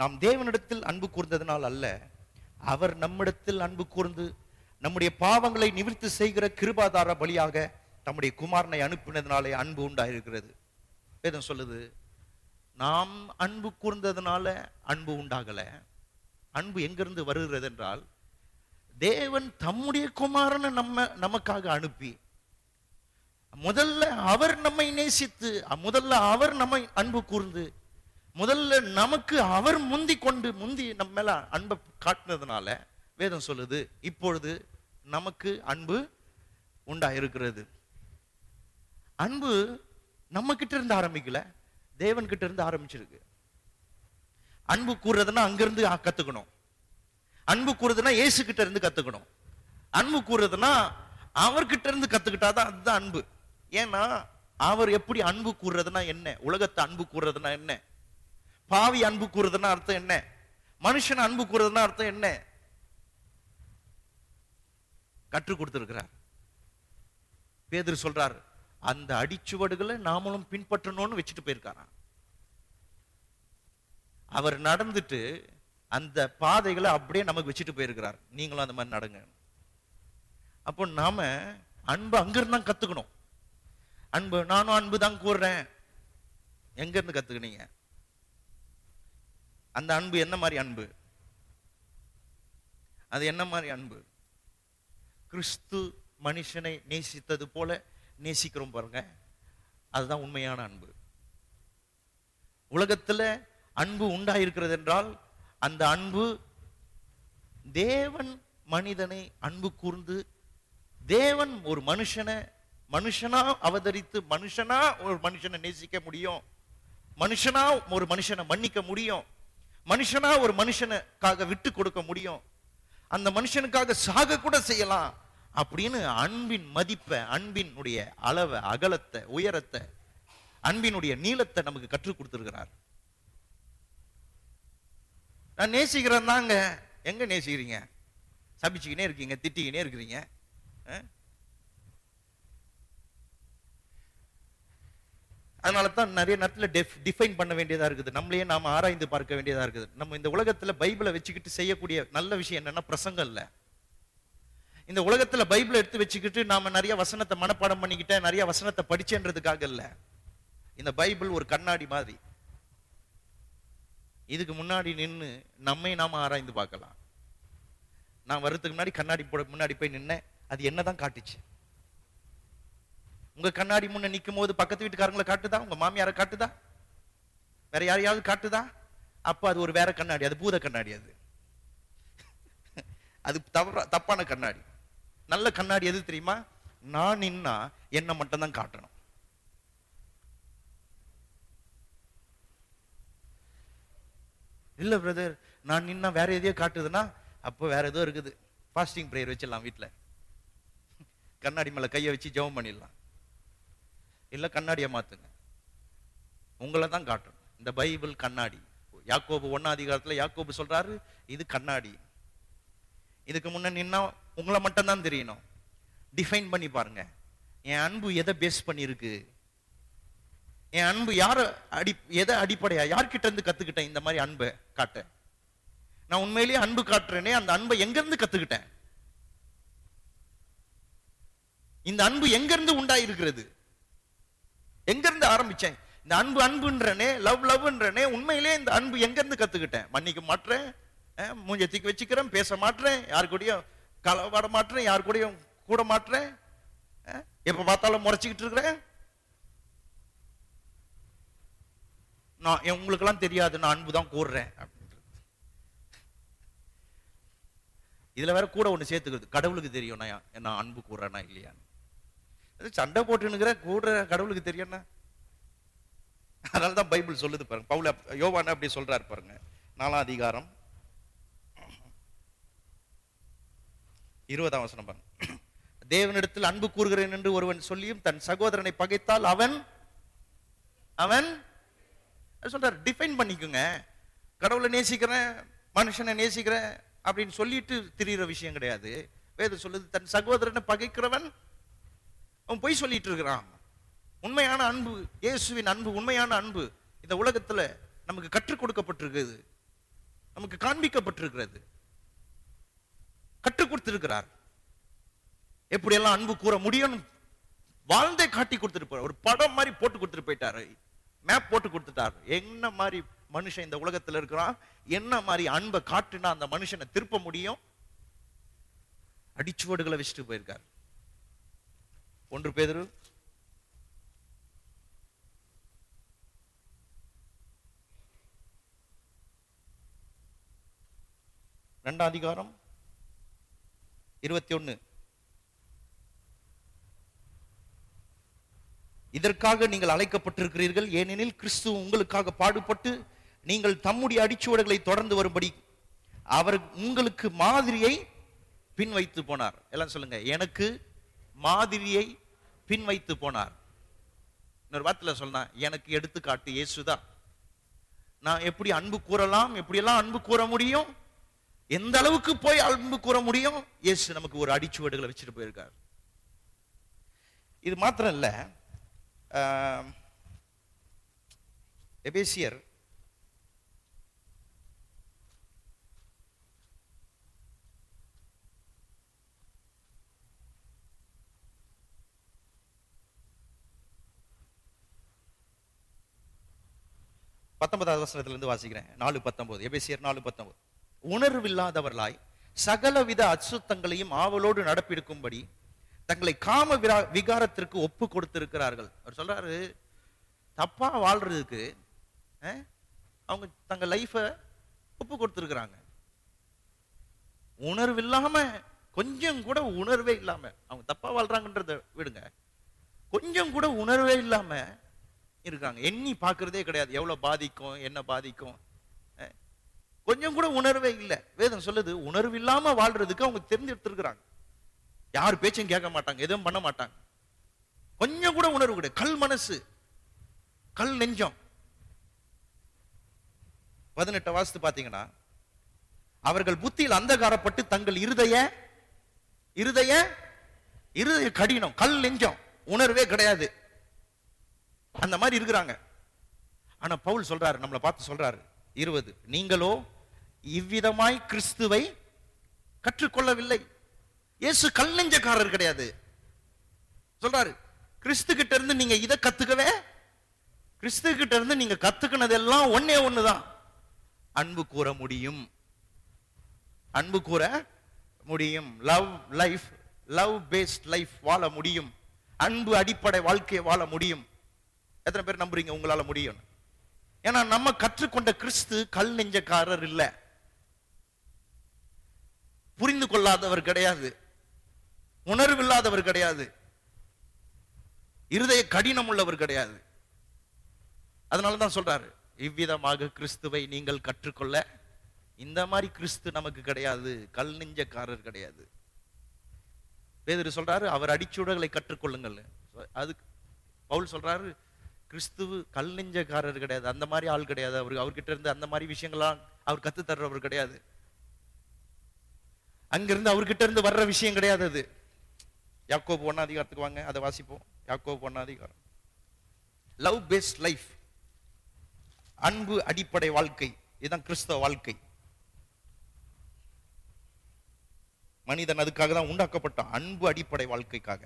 A: நாம் தேவனிடத்தில் அன்பு கூர்ந்ததினால் அல்ல அவர் நம்மிடத்தில் அன்பு கூர்ந்து நம்முடைய பாவங்களை நிவிற்த்து செய்கிற கிருபாதார பலியாக தம்முடைய குமாரனை அனுப்பினதுனாலே அன்பு உண்டாகிருக்கிறது வேதம் சொல்லுது நாம் அன்பு கூர்ந்ததுனால அன்பு உண்டாகல அன்பு எங்கிருந்து வருகிறது என்றால் தேவன் தம்முடைய குமாரனை நம்ம நமக்காக அனுப்பி முதல்ல அவர் நம்மை நேசித்து முதல்ல அவர் நம்மை அன்பு கூர்ந்து முதல்ல நமக்கு அவர் முந்தி கொண்டு முந்தி நம்ம மேல அன்பை காட்டினதுனால வேதம் சொல்லுது இப்பொழுது நமக்கு அன்பு உண்டாயிருக்கிறது அன்பு நம்ம கிட்ட இருந்து ஆரம்பிக்கல தேவன் கிட்ட இருந்து ஆரம்பிச்சிருக்கு அன்பு கூறுறதுன்னா அங்கிருந்து கத்துக்கணும் அன்பு கூறுறதுன்னா இயேசு கிட்ட இருந்து கத்துக்கணும் அன்பு கூறுறதுன்னா அவர்கிட்ட இருந்து கத்துக்கிட்டாதான் அதுதான் அன்பு ஏன்னா அவர் எப்படி அன்பு கூறுறதுனா என்ன உலகத்தை அன்பு கூறுறதுனா என்ன பாவி அன்பு கூறுறதுன்னா அர்த்தம் என்ன மனுஷன் அன்பு கூறுறதுனா அர்த்தம் என்ன கற்றுக் கொடுத்திருக்கிறார் பேதர் சொல்றார் அந்த அடிச்சுவடுகளை நாமளும் பின்பற்றணும்னு வச்சுட்டு போயிருக்காராம் அவர் நடந்துட்டு அந்த பாதைகளை அப்படியே நமக்கு வச்சுட்டு போயிருக்கிறார் நீங்களும் அந்த மாதிரி நடங்க அப்போ நாம அன்பு அங்கிருந்தா கத்துக்கணும் அன்பு நானும் அன்பு தான் கூறுறேன் எங்கிருந்து கத்துக்கினீங்க அந்த அன்பு என்ன மாதிரி அன்பு அது என்ன மாதிரி அன்பு கிறிஸ்து மனுஷனை நேசித்தது போல நேசிக்கிறோம் பாருங்க அதுதான் உண்மையான அன்பு உலகத்தில் அன்பு உண்டாயிருக்கிறது என்றால் அந்த அன்பு தேவன் மனிதனை அன்பு கூர்ந்து தேவன் ஒரு மனுஷனை மனுஷனா அவதரித்து மனுஷனா ஒரு மனுஷனை நேசிக்க முடியும் மனுஷனா ஒரு மனுஷனை மன்னிக்க முடியும் மனுஷனா ஒரு மனுஷனுக்காக விட்டு கொடுக்க முடியும் அந்த மனுஷனுக்காக சாக கூட செய்யலாம் அப்படின்னு அன்பின் மதிப்பை அன்பினுடைய அளவை அகலத்தை உயரத்தை அன்பினுடைய நீளத்தை நமக்கு கற்றுக் கொடுத்துருக்கிறார் நான் நேசிக்கிறேன் தாங்க எங்க நேசிக்கிறீங்க சபிச்சுக்கினே இருக்கீங்க திட்டிக்கினே இருக்கிறீங்க அதனால தான் நிறைய நேரத்தில் டெஃப் டிஃபைன் பண்ண வேண்டியதாக இருக்குது நம்மளையே நாம் ஆராய்ந்து பார்க்க வேண்டியதாக இருக்குது நம்ம இந்த உலகத்தில் பைபிளை வச்சுக்கிட்டு செய்யக்கூடிய நல்ல விஷயம் என்னென்னா பிரசங்கம் இல்லை இந்த உலகத்துல பைபிள் எடுத்து வச்சுக்கிட்டு நாம நிறைய வசனத்தை மனப்பாடம் பண்ணிக்கிட்டேன் நிறைய வசனத்தை படிச்சேன்றதுக்காக இல்ல இந்த பைபிள் ஒரு கண்ணாடி மாதிரி இதுக்கு முன்னாடி நின்று நம்மை நாம ஆராய்ந்து பார்க்கலாம் நான் வர்றதுக்கு முன்னாடி கண்ணாடி போட முன்னாடி போய் நின்னேன் அது என்னதான் காட்டுச்சு உங்க கண்ணாடி முன்ன நிற்கும் போது பக்கத்து வீட்டுக்காரங்களை காட்டுதா உங்க மாமியாரை காட்டுதா வேற யாரையாவது காட்டுதா அப்ப அது ஒரு வேற கண்ணாடி அது பூத கண்ணாடி அது அது தவற தப்பான கண்ணாடி நல்ல கண்ணாடி எது தெரியுமா நான் நின்னா என்னை மட்டும்தான் காட்டணும் இல்லை பிரதர் நான் நின்னா வேற எதையோ காட்டுதுன்னா அப்போ வேற ஏதோ இருக்குது ஃபாஸ்டிங் ப்ரேயர் வச்சிடலாம் வீட்டில் கண்ணாடி மேலே கையை வச்சு ஜெபம் பண்ணிடலாம் இல்லை கண்ணாடியை மாற்றுங்க உங்களை தான் காட்டணும் இந்த பைபிள் கண்ணாடி யாக்கோபு ஒன்னாதிகாரத்தில் யாக்கோபு சொல்றாரு இது கண்ணாடி இதுக்கு முன்னே நின்னா உங்களை மட்டும்தான் தெரியணும் டிஃபைன் பண்ணி பாருங்க என் அன்பு எதை பேஸ் பண்ணியிருக்கு என் அன்பு யார் அடி எதை அடிப்படையா யார்கிட்ட இருந்து கத்துக்கிட்டேன் இந்த மாதிரி அன்பை காட்ட நான் உண்மையிலேயே அன்பு காட்டுறேனே அந்த அன்பை எங்கிருந்து கத்துக்கிட்டேன் இந்த அன்பு எங்கிருந்து உண்டாயிருக்கிறது எங்கிருந்து ஆரம்பிச்சேன் இந்த அன்பு அன்புன்றனே லவ் லவ்ன்றனே உண்மையிலேயே இந்த அன்பு எங்கிருந்து கத்துக்கிட்டேன் மன்னிக்க மாட்டேன் மூஞ்சை தூக்கி வச்சுக்கிறேன் பேச மாட்டேன் யாரு கூடயும் கலவாட மாட்டேன் யாரு கூடயும் கூட மாட்டேன் எப்ப பார்த்தாலும் முறைச்சிக்கிட்டு இருக்கிறேன் நான் உங்களுக்கெல்லாம் தெரியாது நான் அன்பு தான் கூறுறேன் இதுல வேற கூட ஒன்று சேர்த்துக்கிறது கடவுளுக்கு தெரியும் நான் அன்பு கூடுறேனா இல்லையான்னு சண்டை போட்டுன்னு கூடுற கடவுளுக்கு தெரியும்னா அதனால தான் பைபிள் சொல்லுது பாருங்க பவுல யோவான அப்படி சொல்றாரு பாருங்க நாலாம் அதிகாரம் இருபதாம் வசனம் பாருங்க தேவனிடத்தில் அன்பு கூறுகிறேன் என்று ஒருவன் சொல்லியும் தன் சகோதரனை பகைத்தால் அவன் அவன் சொல்றாரு டிஃபைன் பண்ணிக்கோங்க கடவுளை நேசிக்கிறேன் மனுஷனை நேசிக்கிறேன் அப்படின்னு சொல்லிட்டு திரியிற விஷயம் கிடையாது வேதம் சொல்லுது தன் சகோதரனை பகைக்கிறவன் அவன் பொய் சொல்லிட்டு இருக்கிறான் உண்மையான அன்பு இயேசுவின் அன்பு உண்மையான அன்பு இந்த உலகத்துல நமக்கு கற்றுக் கொடுக்கப்பட்டிருக்கிறது நமக்கு காண்பிக்கப்பட்டிருக்கிறது கற்றுக் கொடுத்திருக்கிறார் எல்லாம் அன்பு கூற முடியும் வாழ்ந்தே காட்டி கொடுத்துட்டு ஒரு படம் மாதிரி போட்டு கொடுத்துட்டு போயிட்டாரு மேப் போட்டு கொடுத்துட்டாரு என்ன மாதிரி மனுஷன் இந்த உலகத்தில் இருக்கிறான் என்ன மாதிரி அன்பை காட்டுனா அந்த மனுஷனை திருப்ப முடியும் அடிச்சுவடுகளை வச்சுட்டு போயிருக்காரு ஒன்று பேதரு ரெண்டாம் அதிகாரம் இருபத்தி ஒன்று இதற்காக நீங்கள் அழைக்கப்பட்டிருக்கிறீர்கள் ஏனெனில் கிறிஸ்து உங்களுக்காக பாடுபட்டு நீங்கள் தம்முடைய அடிச்சுவடுகளை தொடர்ந்து வரும்படி அவர் உங்களுக்கு மாதிரியை பின் வைத்து போனார் எல்லாம் சொல்லுங்க எனக்கு மாதிரியை பின் வைத்து போனார் இன்னொரு வார்த்தையில் சொன்னா எனக்கு எடுத்துக்காட்டு இயேசுதான் நான் எப்படி அன்பு கூறலாம் எப்படியெல்லாம் அன்பு கூற முடியும் எந்த அளவுக்கு போய் அன்பு கூற முடியும் இயேசு நமக்கு ஒரு அடிச்சுவடுகளை வச்சுட்டு போயிருக்கார் இது மாத்திரம் இல்லை எபேசியர் பத்தொன்பதாவது வசனத்திலிருந்து வாசிக்கிறேன் நாலு பத்தொன்பது எபேசியர் நாலு பத்தொன்பது உணர்வில்லாதவர்களாய் சகலவித அசுத்தங்களையும் ஆவலோடு நடப்பிருக்கும்படி தங்களை காம விரா விகாரத்திற்கு ஒப்பு கொடுத்திருக்கிறார்கள் அவர் சொல்றாரு தப்பா வாழ்றதுக்கு அவங்க தங்க லைஃபை ஒப்பு கொடுத்துருக்குறாங்க உணர்வு இல்லாம கொஞ்சம் கூட உணர்வே இல்லாம அவங்க தப்பா வாழ்றாங்கன்றத விடுங்க கொஞ்சம் கூட உணர்வே இல்லாம இருக்காங்க எண்ணி பார்க்கறதே கிடையாது எவ்வளவு பாதிக்கும் என்ன பாதிக்கும் கொஞ்சம் கூட உணர்வே இல்லை வேதம் சொல்லுது உணர்வு இல்லாம வாழ்றதுக்கு அவங்க தெரிஞ்சு தெரிஞ்செடுத்துருக்குறாங்க யார் பேச்சும் கேட்க மாட்டாங்க எதுவும் பண்ண மாட்டாங்க கொஞ்சம் கூட உணர்வு கிடையாது கல் மனசு கல் நெஞ்சம் பதினெட்டு வாசத்து பாத்தீங்கன்னா அவர்கள் புத்தியில் அந்தகாரப்பட்டு தங்கள் இருதய இருதய இருதய கடினம் கல் நெஞ்சம் உணர்வே கிடையாது அந்த மாதிரி இருக்கிறாங்க ஆனா பவுல் சொல்றாரு நம்மளை பார்த்து சொல்றாரு இருபது நீங்களோ இவ்விதமாய் கிறிஸ்துவை கற்றுக்கொள்ளவில்லை இயேசு கல்லஞ்சக்காரர் கிடையாது சொல்றாரு கிறிஸ்து கிட்ட இருந்து நீங்க இதை கத்துக்கவே கிறிஸ்து கிட்ட இருந்து நீங்க கத்துக்கினதெல்லாம் ஒன்னே ஒண்ணுதான் அன்பு கூற முடியும் அன்பு கூற முடியும் love life love based life வாழ முடியும் அன்பு அடிப்படை வாழ்க்கையை வாழ முடியும் எத்தனை பேர் நம்புறீங்க உங்களால முடியும் ஏன்னா நம்ம கற்றுக்கொண்ட கிறிஸ்து கல் நெஞ்சக்காரர் இல்லை புரிந்து கொள்ளாதவர் கிடையாது உணர்வில்லாதவர் கிடையாது இருதய கடினம் உள்ளவர் கிடையாது அதனால தான் சொல்றாரு இவ்விதமாக கிறிஸ்துவை நீங்கள் கற்றுக்கொள்ள இந்த மாதிரி கிறிஸ்து நமக்கு கிடையாது கல் நெஞ்சக்காரர் கிடையாது பேதர் சொல்றாரு அவர் அடிச்சூடர்களை கற்றுக்கொள்ளுங்கள் அது பவுல் சொல்றாரு கிறிஸ்து கல் நெஞ்சக்காரர் கிடையாது அந்த மாதிரி ஆள் கிடையாது அவர் அவர்கிட்ட இருந்து அந்த மாதிரி விஷயங்கள்லாம் அவர் கத்து தர்றவர் கிடையாது அங்கிருந்து அவர்கிட்ட இருந்து வர்ற விஷயம் கிடையாது அது யாக்கோப் ஒன்னா அதிகாரத்துக்கு வாங்க அதை வாசிப்போம் யாக்கோப் ஒன்னா அதிகாரம் லவ் பேஸ்ட் லைஃப் அன்பு அடிப்படை வாழ்க்கை இதுதான் கிறிஸ்தவ வாழ்க்கை மனிதன் அதுக்காக தான் உண்டாக்கப்பட்ட அன்பு அடிப்படை வாழ்க்கைக்காக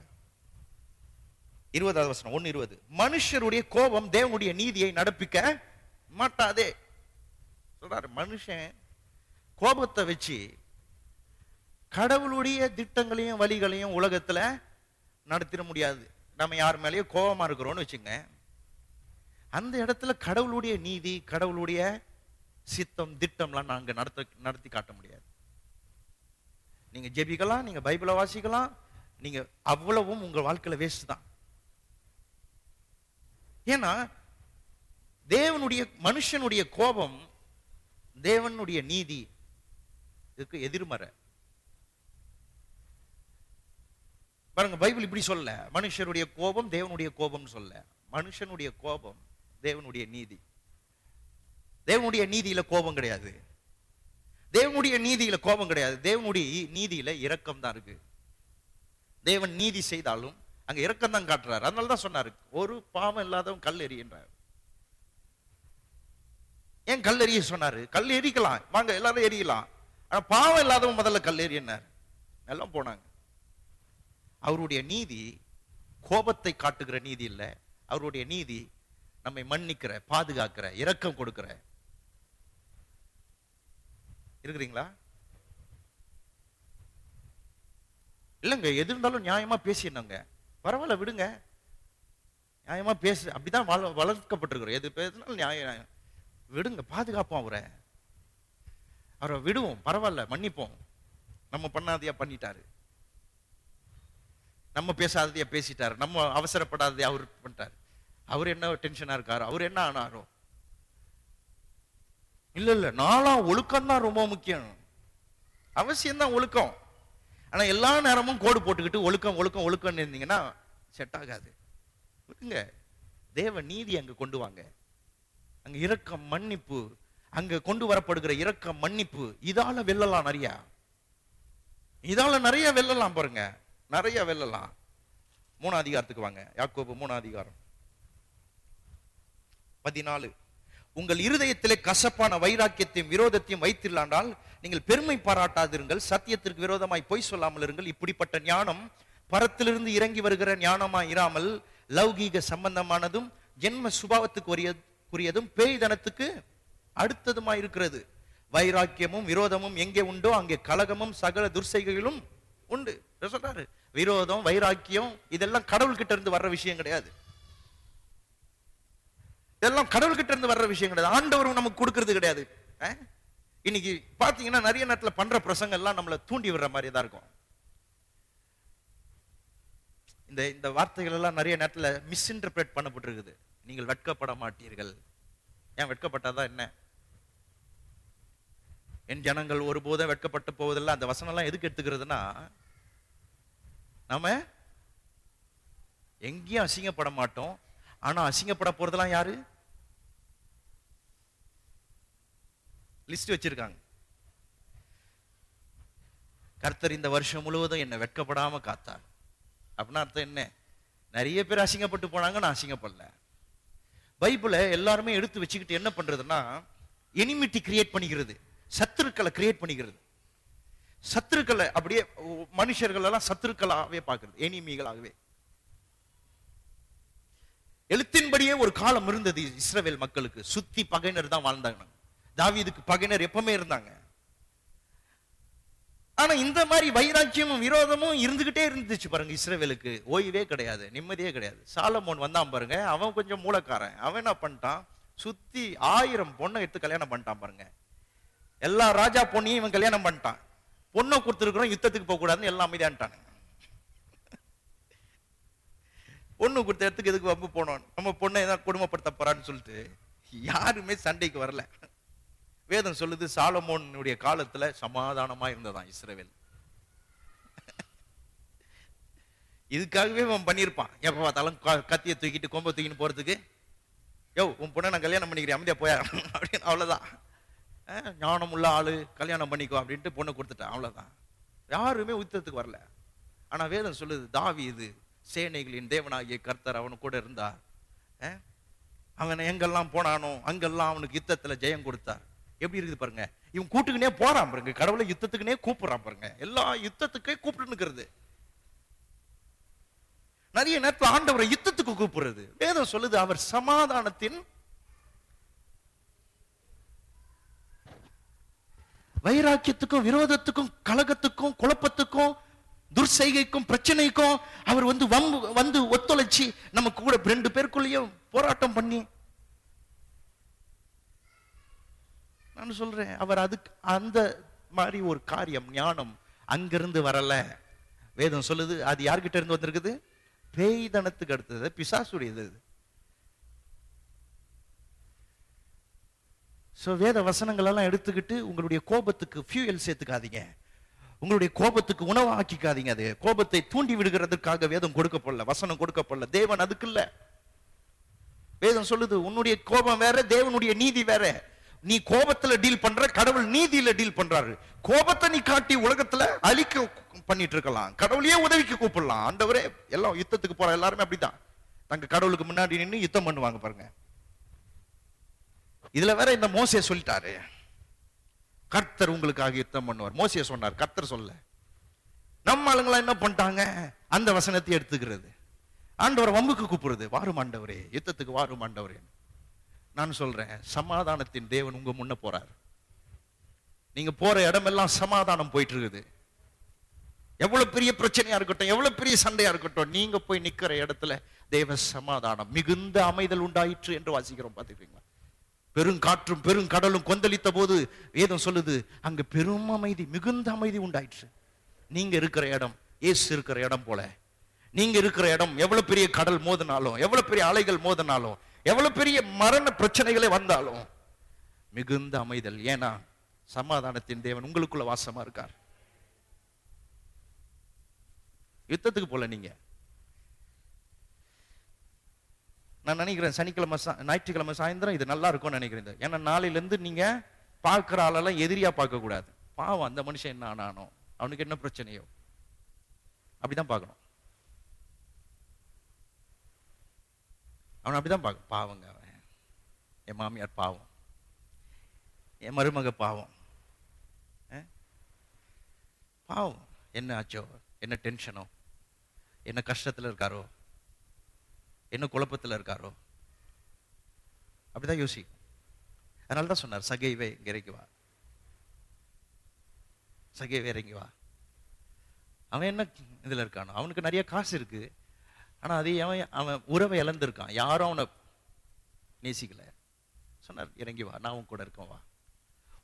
A: இருபதாவது வசனம் ஒன்னு இருபது மனுஷருடைய கோபம் தேவனுடைய நீதியை நடப்பிக்க மாட்டாதே சொல்றாரு மனுஷன் கோபத்தை வச்சு கடவுளுடைய திட்டங்களையும் வழிகளையும் உலகத்தில் நடத்திட முடியாது நம்ம யார் மேலேயும் கோபமாக இருக்கிறோம்னு வச்சுங்க அந்த இடத்துல கடவுளுடைய நீதி கடவுளுடைய சித்தம் திட்டம்லாம் நாங்கள் நடத்த நடத்தி காட்ட முடியாது நீங்கள் ஜெபிக்கலாம் நீங்கள் பைபிளை வாசிக்கலாம் நீங்கள் அவ்வளவும் உங்கள் வாழ்க்கையில் வேஸ்ட் தான் ஏன்னா தேவனுடைய மனுஷனுடைய கோபம் தேவனுடைய நீதி இதுக்கு எதிர்மறை பாருங்க பைபிள் இப்படி சொல்லல மனுஷனுடைய கோபம் தேவனுடைய கோபம்னு சொல்லல மனுஷனுடைய கோபம் தேவனுடைய நீதி தேவனுடைய நீதியில கோபம் கிடையாது தேவனுடைய நீதியில கோபம் கிடையாது தேவனுடைய நீதியில இரக்கம் தான் இருக்கு தேவன் நீதி செய்தாலும் அங்க இரக்கம் தான் காட்டுறாரு அதனாலதான் சொன்னாரு ஒரு பாவம் இல்லாதவன் கல் எறிகின்றார் ஏன் கல் எறிய சொன்னாரு கல் எரிக்கலாம் வாங்க எல்லாரும் எரியலாம் ஆனா பாவம் இல்லாதவன் முதல்ல கல் எறியினார் எல்லாம் போனாங்க அவருடைய நீதி கோபத்தை காட்டுகிற நீதி இல்லை அவருடைய நீதி நம்மை மன்னிக்கிற பாதுகாக்கிற இரக்கம் கொடுக்கிற இருக்கிறீங்களா இல்லைங்க எது இருந்தாலும் நியாயமா பேசிடணுங்க பரவாயில்ல விடுங்க நியாயமா பேசு அப்படிதான் வள வளர்க்கப்பட்டிருக்கிறோம் எது பேசினாலும் நியாயம் விடுங்க பாதுகாப்போம் அவரை அவரை விடுவோம் பரவாயில்ல மன்னிப்போம் நம்ம பண்ணாதையா பண்ணிட்டாரு நம்ம பேசாததைய பேசிட்டாரு நம்ம அவசரப்படாததை அவர் பண்ணிட்டாரு அவர் என்ன டென்ஷனா இருக்காரு அவர் என்ன ஆனாரோ இல்ல இல்ல நாளாம் ஒழுக்கம் தான் ரொம்ப முக்கியம் அவசியம்தான் ஒழுக்கம் ஆனா எல்லா நேரமும் கோடு போட்டுக்கிட்டு ஒழுக்கம் ஒழுக்கம் ஒழுக்கம்னு இருந்தீங்கன்னா செட் ஆகாது விடுங்க தேவ நீதி அங்க கொண்டு வாங்க அங்க இறக்க மன்னிப்பு அங்க கொண்டு வரப்படுகிற இரக்கம் மன்னிப்பு இதால வெல்லலாம் நிறையா இதால நிறைய வெல்லலாம் பாருங்க நிறைய வெல்லலாம் மூணு அதிகாரத்துக்கு வாங்க யாக்கோபு மூணு அதிகாரம் பதினாலு உங்கள் இருதயத்திலே கசப்பான வைராக்கியத்தையும் விரோதத்தையும் வைத்திருந்தால் நீங்கள் பெருமை பாராட்டாதிருங்கள் சத்தியத்திற்கு விரோதமாய் பொய் சொல்லாமல் இருங்கள் இப்படிப்பட்ட ஞானம் பரத்திலிருந்து இறங்கி வருகிற ஞானமா இராமல் லௌகீக சம்பந்தமானதும் ஜென்ம சுபாவத்துக்கு உரியதும் பேய்தனத்துக்கு அடுத்ததுமா இருக்கிறது வைராக்கியமும் விரோதமும் எங்கே உண்டோ அங்கே கலகமும் சகல துர்சைகளும் உண்டு சொல்றாரு விரோதம் வைராக்கியம் இதெல்லாம் கடவுள்கிட்ட இருந்து வர்ற விஷயம் கிடையாது இதெல்லாம் கடவுள்கிட்ட இருந்து வர்ற விஷயம் கிடையாது ஆண்டவரும் நமக்கு கொடுக்கறது கிடையாது இன்னைக்கு பாத்தீங்கன்னா நிறைய நேரத்துல பண்ற எல்லாம் நம்மளை தூண்டி விடுற மாதிரி தான் இருக்கும் இந்த இந்த வார்த்தைகள் எல்லாம் நிறைய நேரத்துல மிஸ்இன்டர்பிரேட் பண்ணப்பட்டிருக்குது நீங்கள் வெட்கப்பட மாட்டீர்கள் ஏன் வெட்கப்பட்டாதான் என்ன என் ஜனங்கள் ஒருபோதும் வெட்கப்பட்டு போவதில்லை அந்த வசனம்லாம் எதுக்கு எடுத்துக்கிறதுனா நாம எங்கேயும் அசிங்கப்பட மாட்டோம் ஆனா அசிங்கப்பட போறதெல்லாம் யாரு லிஸ்ட் வச்சிருக்காங்க கர்த்தர் இந்த வருஷம் முழுவதும் என்னை வெட்கப்படாம காத்தார் அப்படின்னா அர்த்தம் என்ன நிறைய பேர் அசிங்கப்பட்டு போனாங்க நான் அசிங்கப்படல பைபிளை எல்லாருமே எடுத்து வச்சுக்கிட்டு என்ன பண்றதுன்னா எனிமிட்டி கிரியேட் பண்ணிக்கிறது சத்துருக்களை கிரியேட் பண்ணிக்கிறது சத்துருக்களை அப்படியே மனுஷர்கள் எல்லாம் சத்துருக்களாகவே பார்க்கறது எனிமிகளாகவே எழுத்தின்படியே ஒரு காலம் இருந்தது இஸ்ரவேல் மக்களுக்கு சுத்தி பகைனர் தான் வாழ்ந்தாங்க தாவிதுக்கு பகைனர் எப்பவுமே இருந்தாங்க ஆனா இந்த மாதிரி வைராக்கியமும் விரோதமும் இருந்துகிட்டே இருந்துச்சு பாருங்க இஸ்ரேவேலுக்கு ஓய்வே கிடையாது நிம்மதியே கிடையாது சாலமோன் வந்தான் பாருங்க அவன் கொஞ்சம் மூலக்காரன் அவன் என்ன பண்ணிட்டான் சுத்தி ஆயிரம் பொண்ணை எடுத்து கல்யாணம் பண்ணிட்டான் பாருங்க எல்லா ராஜா பொண்ணையும் இவன் கல்யாணம் பண்ணிட்டான் பொண்ணை கொடுத்துருக்குறோம் யுத்தத்துக்கு போகக்கூடாதுன்னு எல்லாம் அமைதியான்ட்டானுங்க பொண்ணு கொடுத்த இடத்துக்கு எதுக்கு வம்பு போனோம் நம்ம பொண்ணை எதாவது கொடுமைப்படுத்த போறான்னு சொல்லிட்டு யாருமே சண்டைக்கு வரல வேதம் சொல்லுது சாலமோனுடைய காலத்துல சமாதானமா இருந்ததான் இஸ்ரேவேல் இதுக்காகவே அவன் பண்ணியிருப்பான் எப்ப பார்த்தாலும் கத்தியை தூக்கிட்டு கொம்பை தூக்கின்னு போறதுக்கு யோ உன் பொண்ணை நான் கல்யாணம் பண்ணிக்கிறேன் அமைதியா போயா அப்படின்னு அவ்வளவுதான் ஞானம் உள்ள ஆளு கல்யாணம் பண்ணிக்கோ அப்படின்ட்டு பொண்ணை கொடுத்துட்டேன் அவ்வளோதான் யாருமே உத்தத்துக்கு வரல ஆனால் வேதம் சொல்லுது தாவி இது சேனைகளின் தேவனாகிய கர்த்தர் அவனு கூட இருந்தார் அவன் எங்கெல்லாம் போனானோ அங்கெல்லாம் அவனுக்கு யுத்தத்தில் ஜெயம் கொடுத்தார் எப்படி இருக்குது பாருங்க இவன் கூட்டுக்குனே போறான் பாருங்க கடவுளை யுத்தத்துக்குனே கூப்பிடுறான் பாருங்க எல்லா யுத்தத்துக்கே கூப்பிட்டுன்னு நிறைய நேரத்தில் ஆண்டவரை யுத்தத்துக்கு கூப்பிடுறது வேதம் சொல்லுது அவர் சமாதானத்தின் வைராக்கியத்துக்கும் விரோதத்துக்கும் கழகத்துக்கும் குழப்பத்துக்கும் துர்சைகைக்கும் பிரச்சனைக்கும் அவர் வந்து வம்பு வந்து ஒத்துழைச்சி நம்ம கூட ரெண்டு பேருக்குள்ளேயும் போராட்டம் பண்ணி நான் சொல்றேன் அவர் அதுக்கு அந்த மாதிரி ஒரு காரியம் ஞானம் அங்கிருந்து வரல வேதம் சொல்லுது அது யார்கிட்ட இருந்து வந்திருக்குது பேய்தனத்துக்கு அடுத்தது பிசாசுடையது ஸோ வேத வசனங்களெல்லாம் எடுத்துக்கிட்டு உங்களுடைய கோபத்துக்கு ஃபியூயல் சேர்த்துக்காதீங்க உங்களுடைய கோபத்துக்கு ஆக்கிக்காதீங்க அது கோபத்தை தூண்டி விடுகிறதுக்காக வேதம் கொடுக்கப்படல வசனம் கொடுக்கப்படல தேவன் அதுக்கு இல்லை வேதம் சொல்லுது உன்னுடைய கோபம் வேற தேவனுடைய நீதி வேற நீ கோபத்துல டீல் பண்ற கடவுள் நீதியில டீல் பண்றாரு கோபத்தை நீ காட்டி உலகத்துல அழிக்க பண்ணிட்டு இருக்கலாம் கடவுளையே உதவிக்கு கூப்பிடலாம் அந்தவரே எல்லாம் யுத்தத்துக்கு போற எல்லாருமே அப்படிதான் தங்க கடவுளுக்கு முன்னாடி நின்று யுத்தம் பண்ணுவாங்க பாருங்க இதுல வேற இந்த மோசிய சொல்லிட்டாரு கர்த்தர் உங்களுக்காக யுத்தம் பண்ணுவார் மோசிய சொன்னார் கர்த்தர் சொல்ல நம்ம ஆளுங்களா என்ன பண்ணிட்டாங்க அந்த வசனத்தை எடுத்துக்கிறது ஆண்டவரை வம்புக்கு கூப்பிடுறது வாரும் ஆண்டவரே யுத்தத்துக்கு வாரும் ஆண்டவரே நான் சொல்றேன் சமாதானத்தின் தேவன் உங்க முன்ன போறார் நீங்க போற இடமெல்லாம் சமாதானம் போயிட்டு இருக்குது எவ்வளவு பெரிய பிரச்சனையா இருக்கட்டும் எவ்வளவு பெரிய சண்டையா இருக்கட்டும் நீங்க போய் நிக்கிற இடத்துல தேவ சமாதானம் மிகுந்த அமைதல் உண்டாயிற்று என்று வாசிக்கிறோம் பாத்துக்கிறீங்களா பெருங்காற்றும் பெருங்கடலும் கொந்தளித்த போது வேதம் சொல்லுது அங்க பெரும் அமைதி மிகுந்த அமைதி உண்டாயிற்று நீங்க இருக்கிற இடம் ஏசு இருக்கிற இடம் போல நீங்க இருக்கிற இடம் எவ்வளவு பெரிய கடல் மோதினாலும் எவ்வளவு பெரிய அலைகள் மோதினாலும் எவ்வளவு பெரிய மரண பிரச்சனைகளே வந்தாலும் மிகுந்த அமைதல் ஏன்னா சமாதானத்தின் தேவன் உங்களுக்குள்ள வாசமா இருக்கார் யுத்தத்துக்கு போல நீங்க நான் நினைக்கிறேன் சனிக்கிழமை ஞாயிற்றுக்கிழமை சாயந்தரம் இது நல்லா இருக்கும்னு நினைக்கிறேன் ஏன்னா நாளிலேருந்து நீங்கள் பார்க்குற ஆளெல்லாம் எதிரியாக பார்க்கக்கூடாது பாவம் அந்த மனுஷன் என்ன ஆனானோ அவனுக்கு என்ன பிரச்சனையோ அப்படிதான் பார்க்கணும் அவன் அப்படிதான் பார்க்க பாவங்க அவன் என் மாமியார் பாவம் என் மருமக பாவம் பாவம் என்ன ஆச்சோ என்ன டென்ஷனோ என்ன கஷ்டத்தில் இருக்காரோ என்ன குழப்பத்தில் இருக்காரோ அப்படிதான் யோசி அதனால தான் சொன்னார் சகைவே இங்கே இறங்கி வா சகைவே இறங்கி வா அவன் என்ன இதில் இருக்கானோ அவனுக்கு நிறைய காசு இருக்கு ஆனால் அது அவன் அவன் உறவை இழந்திருக்கான் யாரும் அவனை நேசிக்கல சொன்னார் இறங்கி வா நான் உன் கூட இருக்கேன் வா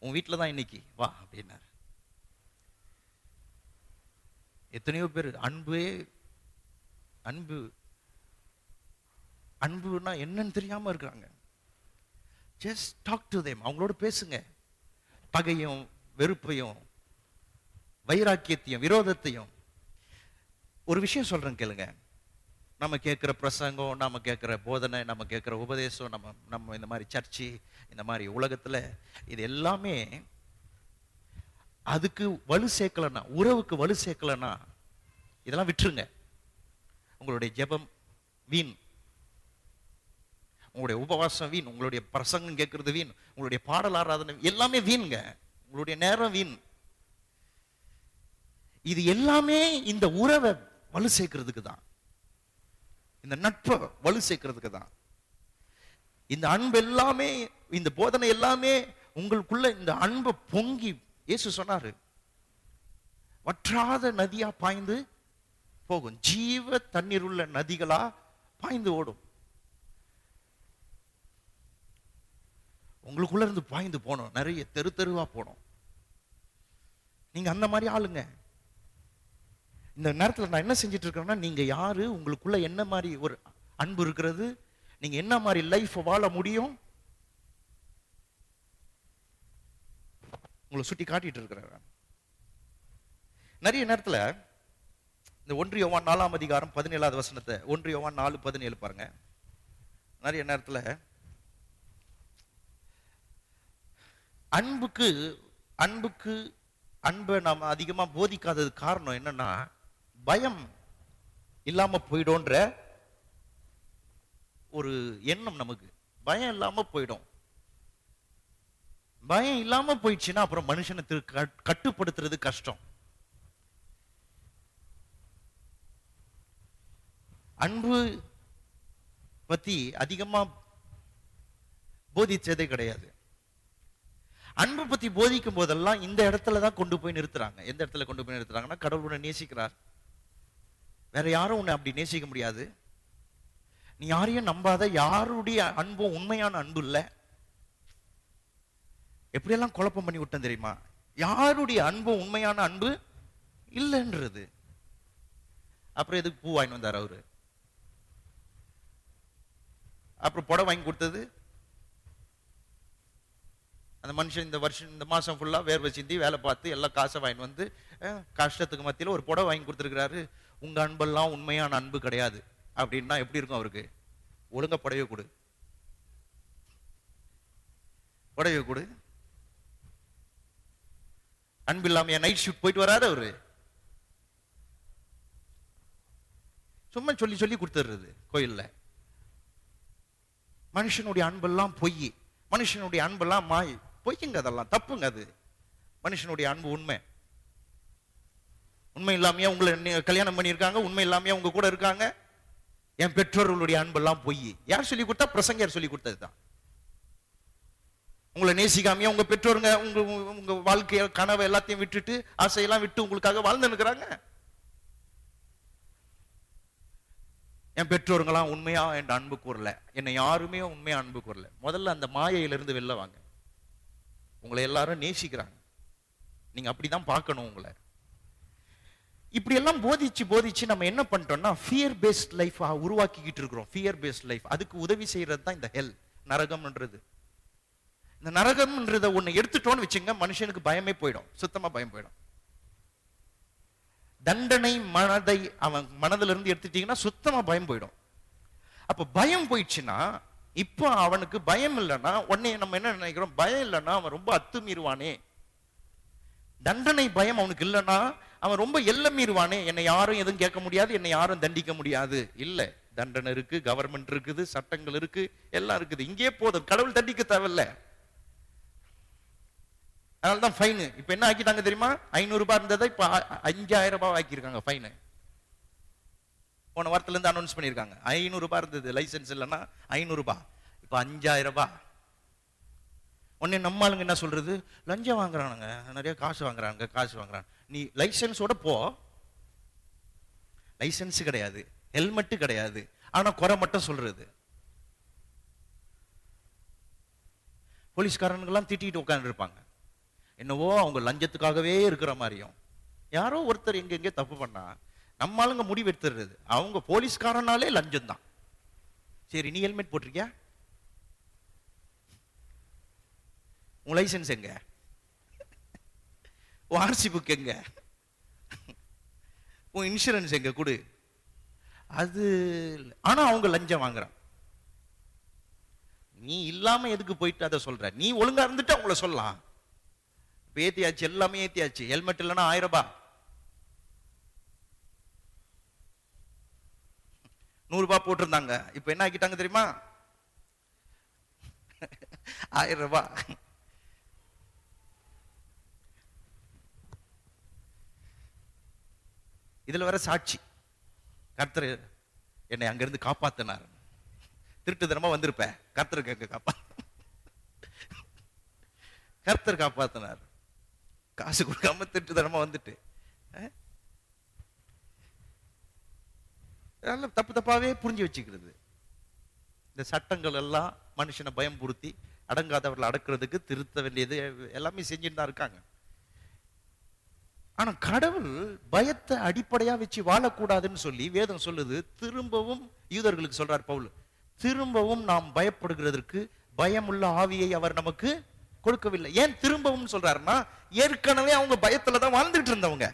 A: உன் வீட்டில் தான் இன்னைக்கு வா அப்படின்னார் எத்தனையோ பேர் அன்பு அன்பு அன்புனா என்னன்னு தெரியாமல் இருக்கிறாங்க ஜஸ்ட் டாக் டு தேம் அவங்களோட பேசுங்க பகையும் வெறுப்பையும் வைராக்கியத்தையும் விரோதத்தையும் ஒரு விஷயம் சொல்கிறேன் கேளுங்க நம்ம கேட்குற பிரசங்கம் நம்ம கேட்குற போதனை நம்ம கேட்குற உபதேசம் நம்ம நம்ம இந்த மாதிரி சர்ச்சு இந்த மாதிரி உலகத்தில் இது எல்லாமே அதுக்கு வலு சேர்க்கலைன்னா உறவுக்கு வலு சேர்க்கலைன்னா இதெல்லாம் விட்டுருங்க உங்களுடைய ஜெபம் வீண் உங்களுடைய உபவாசம் வீண் உங்களுடைய பிரசங்கம் கேட்கறது வீண் உங்களுடைய பாடல் ஆராதனை எல்லாமே வீண்ங்க உங்களுடைய நேரம் வீண் இது எல்லாமே இந்த உறவை வலு சேர்க்கறதுக்கு தான் இந்த நட்பை வலு சேர்க்கறதுக்கு தான் இந்த அன்பு எல்லாமே இந்த போதனை எல்லாமே உங்களுக்குள்ள இந்த அன்பை பொங்கி இயேசு சொன்னாரு வற்றாத நதியா பாய்ந்து போகும் ஜீவ தண்ணீர் உள்ள நதிகளா பாய்ந்து ஓடும் உங்களுக்குள்ள இருந்து பாய்ந்து போனோம் நிறைய தெரு தெருவா போனோம் நீங்க அந்த மாதிரி ஆளுங்க இந்த நேரத்தில் நான் என்ன செஞ்சுட்டு இருக்கிறேன்னா நீங்க யாரு உங்களுக்குள்ள என்ன மாதிரி ஒரு அன்பு இருக்கிறது நீங்க என்ன மாதிரி லைஃப் வாழ முடியும் உங்களை சுட்டி காட்டிட்டு இருக்கிறேன் நிறைய நேரத்தில் இந்த ஒன்றியவான் நாலாம் அதிகாரம் பதினேழாவது வசனத்தை ஒன்றியவான் நாலு பதினேழு பாருங்க நிறைய நேரத்தில் அன்புக்கு அன்புக்கு அன்பை நாம் அதிகமாக போதிக்காதது காரணம் என்னன்னா பயம் இல்லாமல் போயிடும்ன்ற ஒரு எண்ணம் நமக்கு பயம் இல்லாமல் போயிடும் பயம் இல்லாமல் போயிடுச்சுன்னா அப்புறம் மனுஷனை திரு கட்டுப்படுத்துறது கஷ்டம் அன்பு பற்றி அதிகமாக போதிச்சதே கிடையாது அன்பு பத்தி போதிக்கும் போதெல்லாம் இந்த இடத்துல தான் கொண்டு போய் நிறுத்துறாங்க எந்த இடத்துல கொண்டு போய் நிறுத்துறாங்கன்னா கடவுள் உன்னை நேசிக்கிறார் வேற யாரும் உன்னை அப்படி நேசிக்க முடியாது நீ யாரையும் நம்பாத யாருடைய அன்பும் உண்மையான அன்பு இல்லை எப்படியெல்லாம் குழப்பம் பண்ணி விட்டேன் தெரியுமா யாருடைய அன்பும் உண்மையான அன்பு இல்லைன்றது அப்புறம் எதுக்கு பூ வாங்கி வந்தார் அவரு அப்புறம் புடவை வாங்கி கொடுத்தது அந்த மனுஷன் இந்த வருஷம் இந்த மாதம் ஃபுல்லாக வேர்வை சிந்தி வேலை பார்த்து எல்லா காசை வாங்கிட்டு வந்து கஷ்டத்துக்கு மத்தியில் ஒரு புடவை வாங்கி கொடுத்துருக்கிறாரு உங்கள் அன்பெல்லாம் உண்மையான அன்பு கிடையாது அப்படின்னா எப்படி இருக்கும் அவருக்கு ஒழுங்காக புடவை கொடு புடவை கொடு அன்பு இல்லாமல் நைட் ஷிஃப்ட் போயிட்டு வராது அவரு சும்மா சொல்லி சொல்லி கொடுத்துடுறது கோயிலில் மனுஷனுடைய அன்பெல்லாம் பொய் மனுஷனுடைய அன்பெல்லாம் மாய் பொய்யுங்க அதெல்லாம் தப்புங்க அது மனுஷனுடைய அன்பு உண்மை உண்மை இல்லாமையா உங்களை கல்யாணம் பண்ணியிருக்காங்க உண்மை இல்லாமையா உங்க கூட இருக்காங்க என் பெற்றோர்களுடைய அன்பெல்லாம் பொய் யார் சொல்லி கொடுத்தா யார் சொல்லி கொடுத்ததுதான் உங்களை நேசிக்காமையா உங்க பெற்றோருங்க உங்க உங்க வாழ்க்கைய கனவை எல்லாத்தையும் விட்டுட்டு ஆசையெல்லாம் விட்டு உங்களுக்காக வாழ்ந்து நிற்கிறாங்க என் பெற்றோருங்களாம் உண்மையா என் அன்பு கூறல என்னை யாருமே உண்மையா அன்பு கூறல முதல்ல அந்த மாயையிலிருந்து வெளில வாங்க உங்களை எல்லாரும் நேசிக்கிறாங்க நீங்க அப்படிதான் பார்க்கணும் உங்களை இப்படி எல்லாம் போதிச்சு போதிச்சு நம்ம என்ன பண்ணிட்டோம்னா ஃபியர் பேஸ்ட் லைஃப் உருவாக்கிக்கிட்டு இருக்கிறோம் ஃபியர் பேஸ்ட் லைஃப் அதுக்கு உதவி செய்யறது தான் இந்த ஹெல் நரகம்ன்றது இந்த நரகம்ன்றதை ஒன்று எடுத்துட்டோம்னு வச்சுங்க மனுஷனுக்கு பயமே போயிடும் சுத்தமா பயம் போயிடும் தண்டனை மனதை அவன் மனதிலிருந்து எடுத்துட்டீங்கன்னா சுத்தமா பயம் போயிடும் அப்ப பயம் போயிடுச்சுன்னா இப்போ அவனுக்கு பயம் இல்லைன்னா உடனே நம்ம என்ன நினைக்கிறோம் பயம் இல்லைன்னா அவன் ரொம்ப அத்துமீறுவானே தண்டனை பயம் அவனுக்கு இல்லைன்னா அவன் ரொம்ப எல்ல மீறுவானே என்னை யாரும் எதுவும் கேட்க முடியாது என்னை யாரும் தண்டிக்க முடியாது இல்லை தண்டனை இருக்கு கவர்மெண்ட் இருக்குது சட்டங்கள் இருக்கு எல்லாம் இருக்குது இங்கே போதும் கடவுள் தண்டிக்க தேவையில்ல அதனால தான் ஃபைனு இப்போ என்ன ஆக்கிட்டாங்க தெரியுமா ஐநூறுரூபா இருந்ததை இப்போ அஞ்சாயிரம் ரூபாய் ஆக்கியிருக்காங்க ஃபைனு போன வாரத்துலேருந்து அனௌன்ஸ் பண்ணியிருக்காங்க ஐநூறுரூபா இருந்தது லைசன்ஸ் இல்லைன்னா ஐநூறுரூபா இப்போ அஞ்சாயிரம் ரூபாய் உடனே நம்ம ஆளுங்க என்ன சொல்கிறது லஞ்சம் வாங்குறானுங்க நிறைய காசு வாங்குறாங்க காசு வாங்குறான் நீ லைசன்ஸோட போ லைசன்ஸ் கிடையாது ஹெல்மெட்டு கிடையாது ஆனால் குறை மட்டும் சொல்கிறது போலீஸ்காரனுங்கெல்லாம் திட்டிகிட்டு உட்காந்துருப்பாங்க என்னவோ அவங்க லஞ்சத்துக்காகவே இருக்கிற மாதிரியும் யாரோ ஒருத்தர் எங்கெங்கே தப்பு பண்ணால் நம்ம ஆளுங்க முடிவு அவங்க போலீஸ்காரனாலே லஞ்சம் தான் சரி நீ ஹெல்மெட் போட்டிருக்கியா உன் லைசன்ஸ் எங்க வார்சி புக் எங்க உன் இன்சூரன்ஸ் எங்க கொடு அது ஆனா அவங்க லஞ்சம் வாங்குறான் நீ இல்லாம எதுக்கு போயிட்டு அதை சொல்ற நீ ஒழுங்கா இருந்துட்டு அவங்கள சொல்லலாம் ஏத்தியாச்சு எல்லாமே ஏத்தியாச்சு ஹெல்மெட் இல்லைன்னா ஆயிரம் ரூபாய் நூறுரூபா போட்டிருந்தாங்க இப்போ என்ன ஆக்கிட்டாங்க தெரியுமா ஆயிரம் ரூபாய் இதில் வர சாட்சி கர்த்தர் என்னை அங்கிருந்து காப்பாத்தினார் திருட்டு தினமா வந்திருப்பேன் கர்த்தருக்கு அங்க காப்பா கர்த்தர் காப்பாத்தினார் காசு கொடுக்காம திருட்டு தினமா வந்துட்டு அதெல்லாம் தப்பு தப்பாகவே புரிஞ்சு வச்சுக்கிறது இந்த சட்டங்கள் எல்லாம் மனுஷனை பயம்புறுத்தி அடங்காதவர்களை அடக்கிறதுக்கு திருத்த வேண்டியது எல்லாமே செஞ்சுட்டு தான் இருக்காங்க ஆனால் கடவுள் பயத்தை அடிப்படையாக வச்சு வாழக்கூடாதுன்னு சொல்லி வேதம் சொல்லுது திரும்பவும் யூதர்களுக்கு சொல்றார் பவுல் திரும்பவும் நாம் பயப்படுகிறதற்கு பயமுள்ள ஆவியை அவர் நமக்கு கொடுக்கவில்லை ஏன் திரும்பவும் சொல்றாருன்னா ஏற்கனவே அவங்க பயத்துல தான் வாழ்ந்துட்டு இருந்தவங்க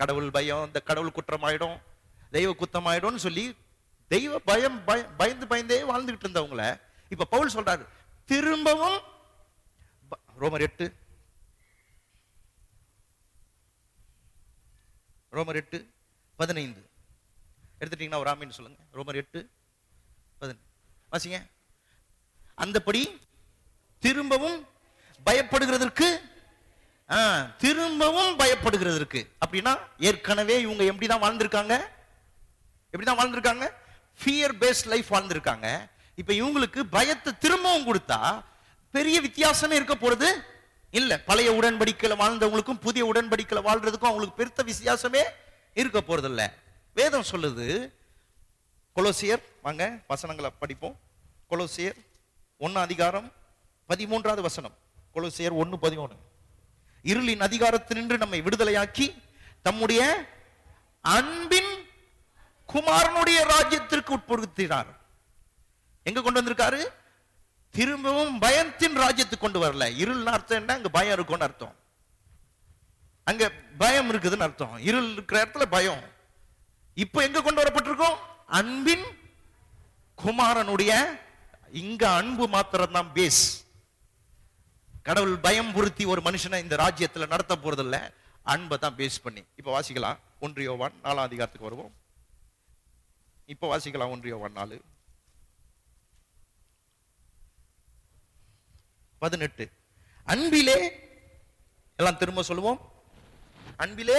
A: கடவுள் பயம் இந்த கடவுள் குற்றமாயிடும் தெய்வ குத்தமாயிடும்னு சொல்லி தெய்வ பயம் பயந்து பயந்தே வாழ்ந்துகிட்டு இருந்தவங்கள இப்ப பவுல் சொல்றாரு திரும்பவும் ரோமர் எட்டு ரோமர் எட்டு பதினைந்து எடுத்துட்டீங்கன்னா ஒரு ஆமின்னு சொல்லுங்க ரோமர் எட்டு பதினைந்து வாசிங்க அந்தபடி திரும்பவும் பயப்படுகிறதற்கு திரும்பவும் பயப்படுகிறதற்கு அப்படின்னா ஏற்கனவே இவங்க எப்படிதான் வாழ்ந்திருக்காங்க எப்படி தான் ஃபியர் பேஸ்ட் லைஃப் வாழ்ந்துருக்காங்க இப்போ இவங்களுக்கு பயத்தை திரும்பவும் கொடுத்தா பெரிய வித்தியாசமே இருக்க போறது இல்லை பழைய உடன்படிக்கையில் வாழ்ந்தவங்களுக்கும் புதிய உடன்படிக்கையில் வாழ்றதுக்கும் அவங்களுக்கு பெருத்த வித்தியாசமே இருக்க போகிறதில்ல வேதம் சொல்லுது கொலோசியர் வாங்க வசனங்களை படிப்போம் கொலோசியர் ஒன்று அதிகாரம் பதிமூன்றாவது வசனம் கொலோசியர் ஒன்று பதிமூணு இருளின் அதிகாரத்தினின்று நம்மை விடுதலையாக்கி தம்முடைய அன்பின் குமாரனுடைய ராஜ்யத்திற்கு உட்படுத்தினார் எங்க கொண்டு வந்திருக்காரு திரும்பவும் பயத்தின் ராஜ்யத்துக்கு கொண்டு வரல இருள் அர்த்தம் என்ன அங்க பயம் இருக்கும்னு அர்த்தம் அங்க பயம் இருக்குதுன்னு அர்த்தம் இருள் இருக்கிற இடத்துல பயம் இப்ப எங்க கொண்டு வரப்பட்டிருக்கோம் அன்பின் குமாரனுடைய இங்க அன்பு மாத்திரம் தான் பேஸ் கடவுள் பயம் பொருத்தி ஒரு மனுஷனை இந்த ராஜ்யத்துல நடத்த போறதில்லை அன்பை தான் பேஸ் பண்ணி இப்ப வாசிக்கலாம் ஒன்றியோவான் நாலாம் அதிகாரத்துக்கு வருவோம் இப்ப வாசிக்கலாம் ஒன்றிய ஒன்னாலு பதினெட்டு அன்பிலே எல்லாம் திரும்ப சொல்லுவோம் அன்பிலே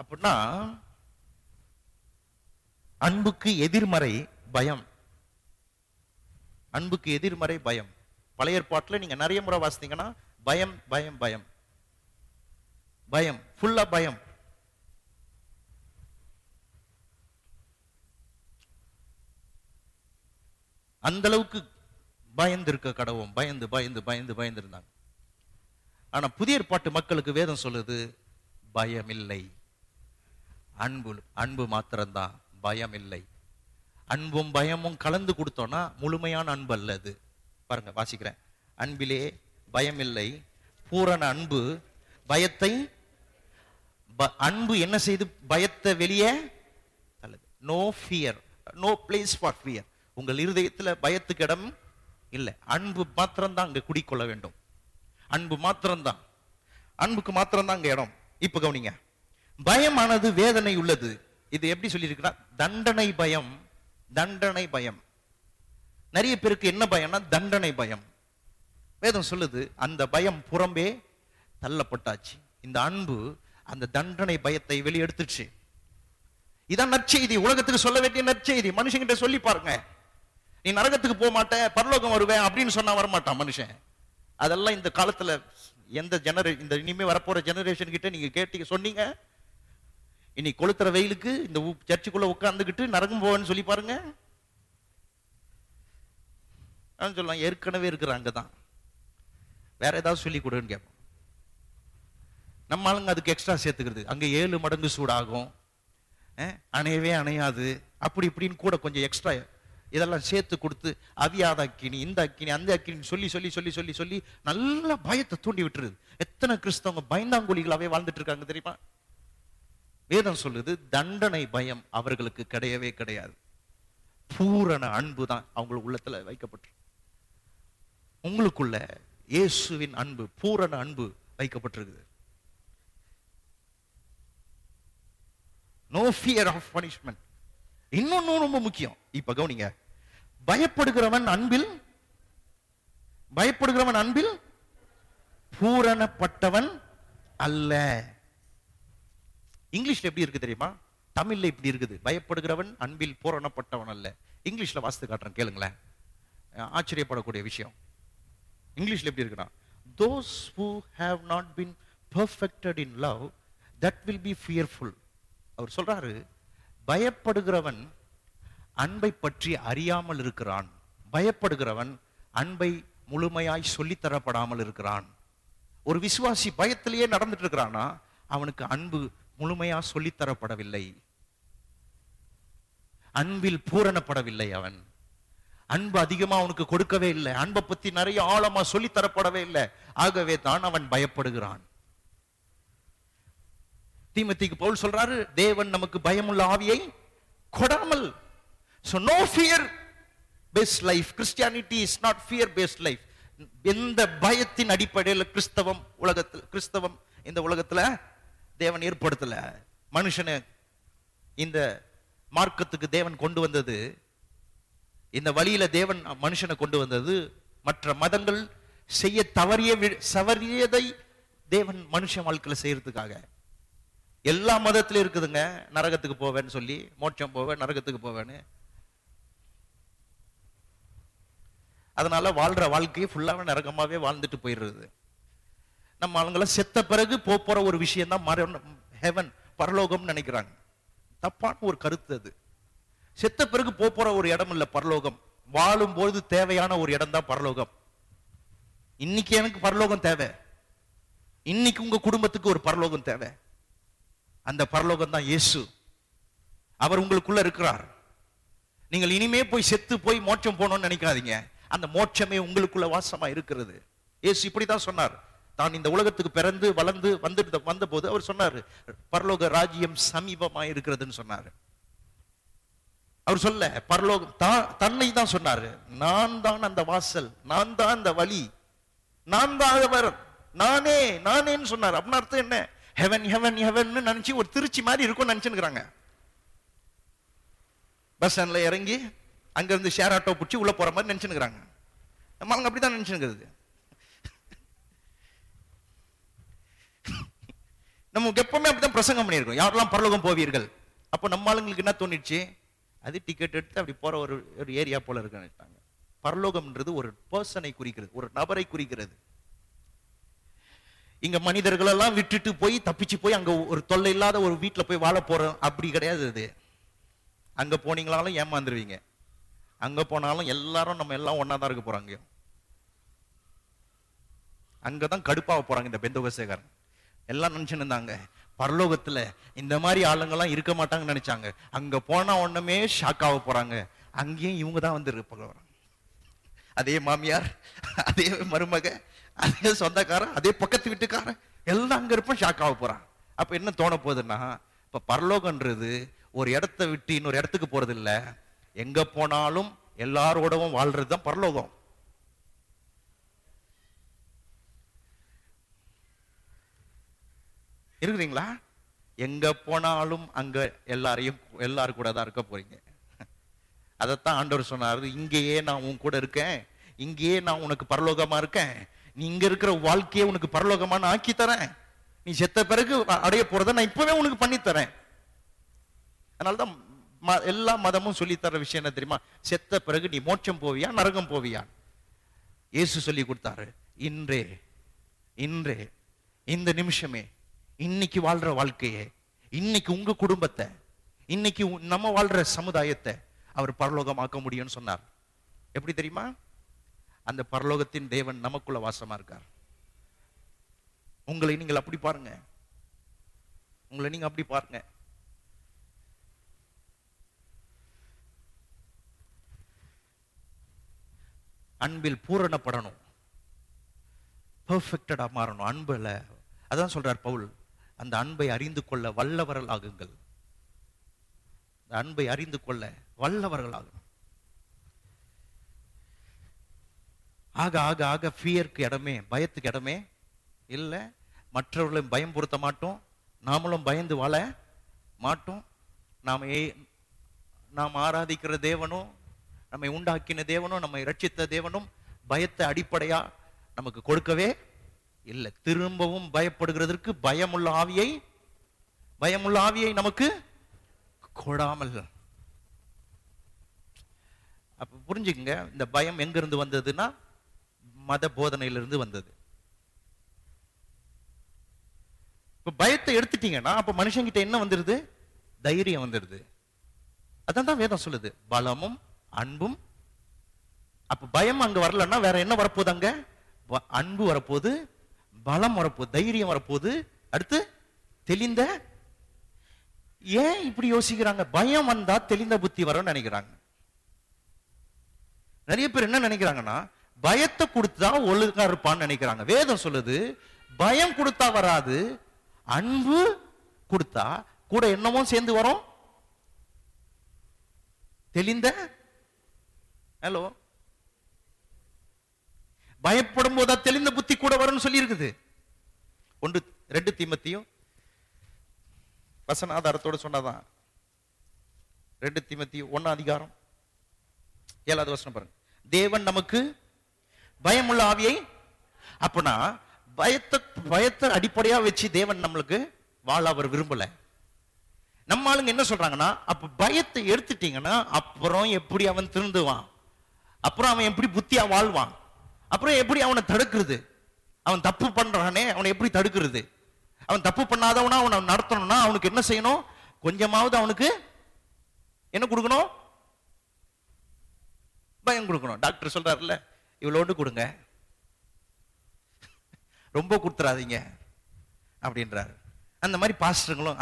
A: அப்படின்னா அன்புக்கு எதிர்மறை பயம் அன்புக்கு எதிர்மறை பயம் பழைய ஏற்பாட்டில் நீங்க நிறைய முறை வாசித்தீங்கன்னா பயம் பயம் பயம் பயம் ஃபுல்லா பயம் அந்த அளவுக்கு பயந்து இருக்க கடவும் பயந்து பயந்து பயந்து பயந்து இருந்தாங்க ஆனா புதிய பாட்டு மக்களுக்கு வேதம் சொல்லுது பயமில்லை அன்பு அன்பு மாத்திரம்தான் பயம் இல்லை அன்பும் பயமும் கலந்து கொடுத்தோம்னா முழுமையான அன்பு அல்ல அது பாருங்க வாசிக்கிறேன் அன்பிலே பயமில்லை பூரண அன்பு பயத்தை அன்பு என்ன செய்து பயத்தை வெளியே no fear no place for fear உங்கள் இருதயத்தில் பயத்துக்கு இடம் இல்லை அன்பு மாத்திரம்தான் அங்கே குடிக்கொள்ள வேண்டும் அன்பு மாத்திரம்தான் அன்புக்கு மாத்திரம்தான் அங்கே இடம் இப்போ கவனிங்க பயமானது வேதனை உள்ளது இது எப்படி சொல்லியிருக்குன்னா தண்டனை பயம் தண்டனை பயம் நிறைய பேருக்கு என்ன பயம்னா தண்டனை பயம் வேதம் சொல்லுது அந்த பயம் புறம்பே தள்ளப்பட்டாச்சு இந்த அன்பு அந்த தண்டனை பயத்தை வெளியெடுத்துச்சு இதான் நற்செய்தி உலகத்துக்கு சொல்ல வேண்டிய நற்செய்தி மனுஷங்கிட்ட சொல்லி பாருங்க நீ நரகத்துக்கு போக மாட்டேன் பரலோகம் வருவேன் அப்படின்னு சொன்னா வரமாட்டான் மனுஷன் அதெல்லாம் இந்த காலத்துல எந்த ஜெனரே இந்த இனிமே வரப்போற ஜெனரேஷன் கிட்ட நீங்க கேட்டீங்க சொன்னீங்க இனி கொளுத்துற வெயிலுக்கு இந்த சர்ச்சுக்குள்ள உட்காந்துக்கிட்டு நரகம் போவேன்னு சொல்லி பாருங்க சொல்லலாம் ஏற்கனவே இருக்கிற தான் வேற ஏதாவது சொல்லி கொடுன்னு கேட்போம் நம்ம ஆளுங்க அதுக்கு எக்ஸ்ட்ரா சேர்த்துக்கிறது அங்கே ஏழு மடங்கு சூடாகும் அணையவே அணையாது அப்படி இப்படின்னு கூட கொஞ்சம் எக்ஸ்ட்ரா இதெல்லாம் சேர்த்து கொடுத்து அவியாத அக்கினி இந்த அக்கினி அந்த அக்கினி சொல்லி சொல்லி சொல்லி சொல்லி சொல்லி நல்ல பயத்தை தூண்டி விட்டுருது எத்தனை கிறிஸ்தவங்க பயந்தாங்கொலிகளாவே வாழ்ந்துட்டு இருக்காங்க தெரியுமா வேதம் சொல்லுது தண்டனை பயம் அவர்களுக்கு கிடையவே கிடையாது பூரண அன்பு தான் அவங்கள உள்ளத்துல வைக்கப்பட்டிருக்கு உங்களுக்குள்ள இயேசுவின் அன்பு பூரண அன்பு வைக்கப்பட்டிருக்குது நோ ஃபியர் ஆஃப் பனிஷ்மெண்ட் இன்னொன்னு ரொம்ப முக்கியம் இப்ப கவனிங்க பயப்படுகிறவன் அன்பில் பயப்படுகிறவன் அன்பில் பூரணப்பட்டவன் அல்ல இங்கிலீஷ்ல எப்படி இருக்கு தெரியுமா தமிழ்ல இப்படி இருக்குது பயப்படுகிறவன் அன்பில் பூரணப்பட்டவன் அல்ல இங்கிலீஷ்ல வாசித்து காட்டுறேன் கேளுங்களேன் ஆச்சரியப்படக்கூடிய விஷயம் இங்கிலீஷ்ல எப்படி இருக்குன்னா those who have not been perfected in love that will be fearful அவர் சொல்றாரு பயப்படுகிறவன் அன்பை பற்றி அறியாமல் இருக்கிறான் பயப்படுகிறவன் அன்பை முழுமையாய் சொல்லித்தரப்படாமல் இருக்கிறான் ஒரு விசுவாசி பயத்திலேயே நடந்துட்டு இருக்கிறானா அவனுக்கு அன்பு முழுமையா சொல்லித்தரப்படவில்லை அன்பில் பூரணப்படவில்லை அவன் அன்பு அதிகமா அவனுக்கு கொடுக்கவே இல்லை அன்பை பத்தி நிறைய ஆழமா சொல்லித்தரப்படவே இல்லை ஆகவே தான் அவன் பயப்படுகிறான் தீமத்திக்கு பவுல் சொல்றாரு தேவன் நமக்கு பயமுள்ள ஆவியை கொடாமல் so no fear based life Christianity is not fear based life எந்த பயத்தின் அடிப்படையில் கிறிஸ்தவம் உலகத்தில் கிறிஸ்தவம் இந்த உலகத்தில் தேவன் ஏற்படுத்தலை மனுஷனை இந்த மார்க்கத்துக்கு தேவன் கொண்டு வந்தது இந்த வழியில தேவன் மனுஷனை கொண்டு வந்தது மற்ற மதங்கள் செய்ய தவறிய தவறியதை தேவன் மனுஷன் வாழ்க்கையில் செய்யறதுக்காக எல்லா மதத்திலும் இருக்குதுங்க நரகத்துக்கு போவேன்னு சொல்லி மோட்சம் போவேன் நரகத்துக்கு போவேன்னு அதனால வாழ்ற வாழ்க்கையை ஃபுல்லாக நரகமாகவே வாழ்ந்துட்டு போயிடுறது நம்ம அவங்கள செத்த பிறகு போற ஒரு விஷயம் தான் ஹெவன் பரலோகம்னு நினைக்கிறாங்க தப்பான ஒரு கருத்து அது செத்த பிறகு போற ஒரு இடம் இல்லை பரலோகம் வாழும்போது தேவையான ஒரு இடம் தான் பரலோகம் இன்னைக்கு எனக்கு பரலோகம் தேவை இன்னைக்கு உங்க குடும்பத்துக்கு ஒரு பரலோகம் தேவை அந்த பரலோகம் தான் இயேசு அவர் உங்களுக்குள்ள இருக்கிறார் நீங்கள் இனிமே போய் செத்து போய் மோட்சம் போகணும்னு நினைக்காதீங்க அந்த மோட்சமே உங்களுக்குள்ள வாசமா இருக்கிறது இயேசு இப்படிதான் சொன்னார் தான் இந்த உலகத்துக்கு பிறந்து வளர்ந்து வந்துட்டு வந்தபோது அவர் சொன்னார் பரலோக ராஜ்யம் சமீபமாக இருக்கிறதுன்னு சொன்னார் அவர் சொல்ல பரலோகம் தன்னை தான் சொன்னாரு நான் தான் அந்த வாசல் நான் தான் அந்த வழி நான் தான் அவர் நானே நானேன்னு சொன்னார் அப்படின்னு அர்த்தம் என்ன ஹெவன் ஹெவன் ஹெவன் நினைச்சு ஒரு திருச்சி மாதிரி இருக்கும் நினச்சுன்னுக்குறாங்க பஸ் ஸ்டாண்ட்ல இறங்கி இருந்து ஷேர் ஆட்டோ பிடிச்சி உள்ள போற மாதிரி நினைச்சுன்னு நம்ம அவங்க நம்ம நமக்கு எப்பவுமே அப்படிதான் பிரசங்கம் பண்ணியிருக்கோம் யாரெல்லாம் பரலோகம் போவீர்கள் அப்போ நம்ம ஆளுங்களுக்கு என்ன தோணிடுச்சு அது டிக்கெட் எடுத்து அப்படி போற ஒரு ஒரு ஏரியா போல இருக்குன்னு பரலோகம்ன்றது ஒரு பர்சனை குறிக்கிறது ஒரு நபரை குறிக்கிறது இங்க மனிதர்கள் எல்லாம் விட்டுட்டு போய் தப்பிச்சு போய் அங்க ஒரு தொல்லை இல்லாத ஒரு வீட்டுல போய் வாழ போறோம் அப்படி கிடையாது அது அங்க போனீங்களாலும் ஏமாந்துருவீங்க அங்க போனாலும் எல்லாரும் நம்ம எல்லாம் ஒன்னாதான் இருக்க போறாங்க அங்கதான் கடுப்பாக போறாங்க இந்த பெந்தகசேகரன் எல்லாம் நினைச்சுன்னு இருந்தாங்க பரலோகத்துல இந்த மாதிரி ஆளுங்கெல்லாம் இருக்க மாட்டாங்கன்னு நினைச்சாங்க அங்க போனா ஒண்ணுமே ஷாக் ஆக போறாங்க அங்கேயும் இவங்கதான் வந்து இருப்பாங்க அதே மாமியார் அதே மருமக அதே சொந்தக்காரன் அதே பக்கத்து வீட்டுக்காரன் எல்லாம் அங்கே இருப்போம் ஷாக் ஆக போகிறான் அப்போ என்ன தோண போகுதுன்னா இப்போ பரலோகன்றது ஒரு இடத்த விட்டு இன்னொரு இடத்துக்கு போறது இல்ல எங்கே போனாலும் எல்லாரோடவும் வாழ்றதுதான் தான் பரலோகம் இருக்கிறீங்களா எங்க போனாலும் அங்க எல்லாரையும் எல்லாரும் கூட தான் இருக்க போறீங்க அதைத்தான் ஆண்டவர் சொன்னார் இங்கேயே நான் உன் கூட இருக்கேன் இங்கேயே நான் உனக்கு பரலோகமா இருக்கேன் நீ இங்க இருக்கிற வாழ்க்கையை உனக்கு பரலோகமான ஆக்கி தரேன் நீ செத்த பிறகு அடைய போறத நான் இப்பவே உனக்கு பண்ணி தரேன் அதனாலதான் எல்லா மதமும் சொல்லித்தர விஷயம் என்ன தெரியுமா செத்த பிறகு நீ மோட்சம் போவியா நரகம் போவியா இயேசு சொல்லி கொடுத்தாரு இன்றே இன்றே இந்த நிமிஷமே இன்னைக்கு வாழ்ற வாழ்க்கையே இன்னைக்கு உங்க குடும்பத்தை இன்னைக்கு நம்ம வாழ்ற சமுதாயத்தை அவர் பரலோகமாக்க முடியும்னு சொன்னார் எப்படி தெரியுமா அந்த பரலோகத்தின் தேவன் நமக்குள்ள வாசமா இருக்கார் உங்களை நீங்கள் அப்படி பாருங்க உங்களை நீங்க அப்படி பாருங்க அன்பில் பூரணப்படணும் பர்ஃபெக்டடா மாறணும் அன்புல அதான் சொல்றார் பவுல் அந்த அன்பை அறிந்து கொள்ள வல்லவர்கள் ஆகுங்கள் அந்த அன்பை அறிந்து கொள்ள வல்லவர்கள் ஆகும் ஆக ஆக ஆக ஃபியருக்கு இடமே பயத்துக்கு இடமே இல்லை மற்றவர்களையும் பயம் பொருத்த மாட்டோம் நாமளும் பயந்து வாழ மாட்டோம் நாம் ஏ நாம் ஆராதிக்கிற தேவனும் நம்மை உண்டாக்கின தேவனும் நம்மை ரட்சித்த தேவனும் பயத்தை அடிப்படையா நமக்கு கொடுக்கவே இல்லை திரும்பவும் பயப்படுகிறதற்கு பயமுள்ள ஆவியை பயமுள்ள ஆவியை நமக்கு கொடாமல் அப்போ புரிஞ்சுக்கங்க இந்த பயம் எங்கிருந்து வந்ததுன்னா மத போதனையிலிருந்து வந்தது இப்ப பயத்தை எடுத்துட்டீங்கன்னா அப்ப மனுஷங்கிட்ட என்ன வந்துருது தைரியம் வந்துருது அதான் தான் வேதம் சொல்லுது பலமும் அன்பும் அப்ப பயம் அங்க வரலன்னா வேற என்ன வரப்போகுது அங்க அன்பு வரப்போகுது பலம் வரப்போகுது தைரியம் வரப்போகுது அடுத்து தெளிந்த ஏன் இப்படி யோசிக்கிறாங்க பயம் வந்தா தெளிந்த புத்தி வரும்னு நினைக்கிறாங்க நிறைய பேர் என்ன நினைக்கிறாங்கன்னா பயத்தை கொடுத்துதான் ஒழுங்கா இருப்பான்னு நினைக்கிறாங்க வேதம் சொல்லுது பயம் கொடுத்தா வராது அன்பு கொடுத்தா கூட என்னமோ சேர்ந்து வரும் தெளிந்த ஹலோ பயப்படும் போதா தெளிந்த புத்தி கூட வரும்னு சொல்லி இருக்குது ஒன்று ரெண்டு தீமத்தியும் வசனாதாரத்தோடு சொன்னாதான் ரெண்டு தீமத்தியும் ஒன்னா அதிகாரம் ஏழாவது வசனம் பாருங்க தேவன் நமக்கு பயம் உள்ள ஆவியை அப்படின்னா பயத்தை பயத்தை அடிப்படையா வச்சு தேவன் நம்மளுக்கு வாழ அவர் விரும்பல நம்ம ஆளுங்க என்ன சொல்றாங்கன்னா அப்ப பயத்தை எடுத்துட்டீங்கன்னா அப்புறம் எப்படி அவன் திருந்துவான் அப்புறம் அவன் எப்படி புத்தியா வாழ்வான் அப்புறம் எப்படி அவனை தடுக்கிறது அவன் தப்பு பண்றானே அவனை எப்படி தடுக்கிறது அவன் தப்பு பண்ணாதவனா அவனை நடத்தணும்னா அவனுக்கு என்ன செய்யணும் கொஞ்சமாவது அவனுக்கு என்ன கொடுக்கணும் பயம் கொடுக்கணும் டாக்டர் சொல்றாருல்ல இவ்வளோண்டு கொடுங்க ரொம்ப கொடுத்துடாதீங்க அப்படின்றாரு அந்த மாதிரி பாஸ்டர்களும்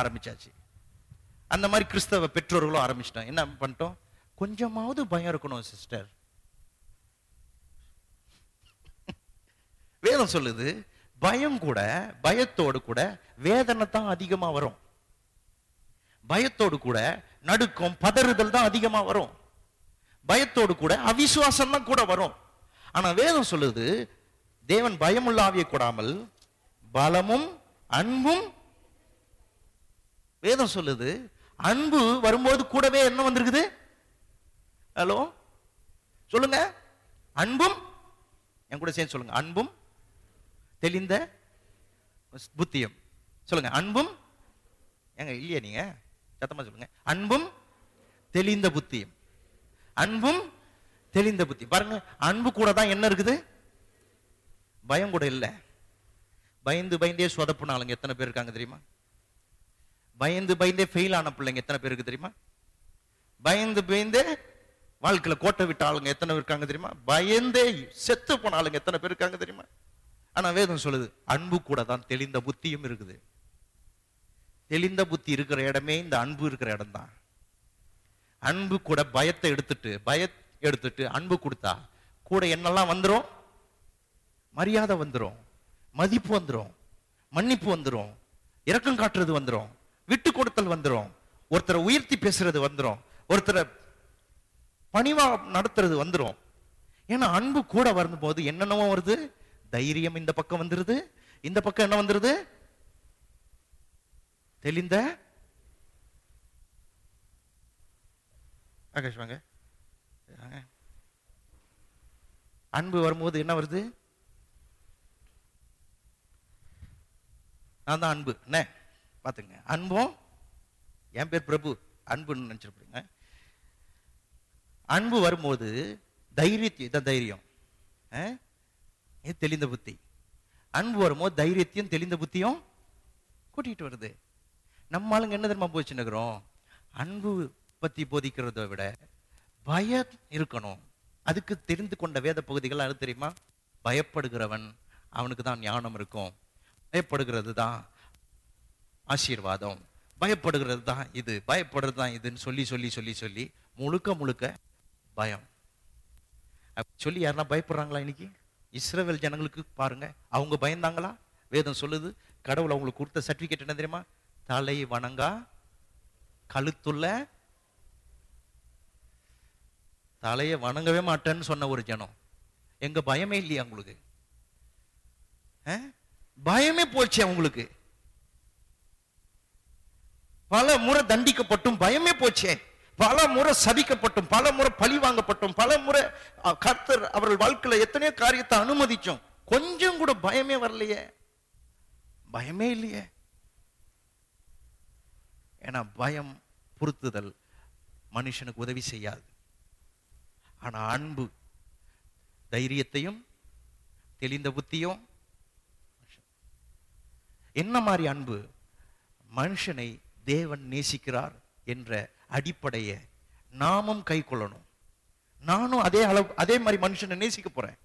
A: ஆரம்பிச்சாச்சு அந்த மாதிரி கிறிஸ்தவ பெற்றோர்களும் ஆரம்பிச்சிட்டோம் என்ன பண்ணிட்டோம் கொஞ்சமாவது பயம் இருக்கணும் சிஸ்டர் வேதம் சொல்லுது பயம் கூட பயத்தோடு கூட வேதனை தான் அதிகமாக வரும் பயத்தோடு கூட நடுக்கம் பதறுதல் தான் அதிகமாக வரும் பயத்தோடு கூட அவிசுவாசம் தான் கூட வரும் ஆனா வேதம் சொல்லுது தேவன் பயமுள்ள கூடாமல் பலமும் அன்பும் வேதம் சொல்லுது அன்பு வரும்போது கூடவே என்ன வந்திருக்குது ஹலோ சொல்லுங்க அன்பும் என் கூட சேர்ந்து சொல்லுங்க அன்பும் தெளிந்த புத்தியம் சொல்லுங்க அன்பும் எங்க இல்லையா நீங்க சத்தமா சொல்லுங்க அன்பும் தெளிந்த புத்தியம் அன்பும் தெளிந்த புத்தி பாருங்க அன்பு கூட தான் என்ன இருக்குது பயம் கூட இல்லை பயந்து பயந்தே சொதப்புனாலுங்க எத்தனை பேர் இருக்காங்க தெரியுமா பயந்து பயந்தே ஃபெயில் ஆன பிள்ளைங்க எத்தனை பேருக்கு தெரியுமா பயந்து பயந்தே வாழ்க்கையில் கோட்டை விட்ட ஆளுங்க எத்தனை பேர் இருக்காங்க தெரியுமா பயந்தே செத்து போன ஆளுங்க எத்தனை பேர் இருக்காங்க தெரியுமா ஆனால் வேதம் சொல்லுது அன்பு கூட தான் தெளிந்த புத்தியும் இருக்குது தெளிந்த புத்தி இருக்கிற இடமே இந்த அன்பு இருக்கிற இடம் தான் அன்பு கூட பயத்தை எடுத்துட்டு பய எடுத்துட்டு அன்பு கொடுத்தா கூட என்னெல்லாம் வந்துடும் மரியாதை வந்துடும் மதிப்பு வந்துடும் மன்னிப்பு வந்துடும் இறக்கம் காட்டுறது வந்துடும் விட்டு கொடுத்தல் வந்துடும் ஒருத்தரை உயர்த்தி பேசுறது வந்துடும் ஒருத்தரை பணிவா நடத்துறது வந்துடும் ஏன்னா அன்பு கூட வரும்போது என்னென்னவோ வருது தைரியம் இந்த பக்கம் வந்துருது இந்த பக்கம் என்ன வந்துருது தெளிந்த ஆகாஷ் வாங்க அன்பு வரும்போது என்ன வருது நான் தான் அன்பு என்ன பார்த்துங்க அன்பும் என் பேர் பிரபு அன்புன்னு நினச்சிருப்பீங்க அன்பு வரும்போது தைரியத்தை தான் தைரியம் தெளிந்த புத்தி அன்பு வரும்போது தைரியத்தையும் தெளிந்த புத்தியும் கூட்டிகிட்டு வருது நம்ம ஆளுங்க என்ன தெரியுமா போச்சுன்னுக்குறோம் அன்பு உற்பத்தி போதிக்கிறத விட பய இருக்கணும் அதுக்கு தெரிந்து கொண்ட வேத பகுதிகள் அது தெரியுமா பயப்படுகிறவன் அவனுக்கு தான் ஞானம் இருக்கும் பயப்படுகிறது தான் ஆசீர்வாதம் பயப்படுகிறது தான் இது பயப்படுறது தான் இதுன்னு சொல்லி சொல்லி சொல்லி சொல்லி முழுக்க முழுக்க பயம் சொல்லி யாருன்னா பயப்படுறாங்களா இன்னைக்கு இஸ்ரேல் ஜனங்களுக்கு பாருங்க அவங்க பயந்தாங்களா வேதம் சொல்லுது கடவுள் அவங்களுக்கு கொடுத்த சர்டிஃபிகேட் என்ன தெரியுமா தலை வணங்கா கழுத்துள்ள தலையை வணங்கவே மாட்டேன்னு சொன்ன ஒரு ஜனம் எங்க பயமே இல்லையா உங்களுக்கு பயமே போச்சு அவங்களுக்கு பல முறை தண்டிக்கப்பட்டும் பயமே போச்சே பல முறை சபிக்கப்பட்டும் பல முறை பழி வாங்கப்பட்டும் பல முறை கர்த்தர் அவர்கள் வாழ்க்கையில எத்தனையோ காரியத்தை அனுமதிச்சோம் கொஞ்சம் கூட பயமே வரலையே பயமே இல்லையே ஏன்னா பயம் பொருத்துதல் மனுஷனுக்கு உதவி செய்யாது ஆனால் அன்பு தைரியத்தையும் தெளிந்த புத்தியும் என்ன மாதிரி அன்பு மனுஷனை தேவன் நேசிக்கிறார் என்ற அடிப்படையை நாமும் கை கொள்ளணும் நானும் அதே அளவு அதே மாதிரி மனுஷனை நேசிக்க போறேன்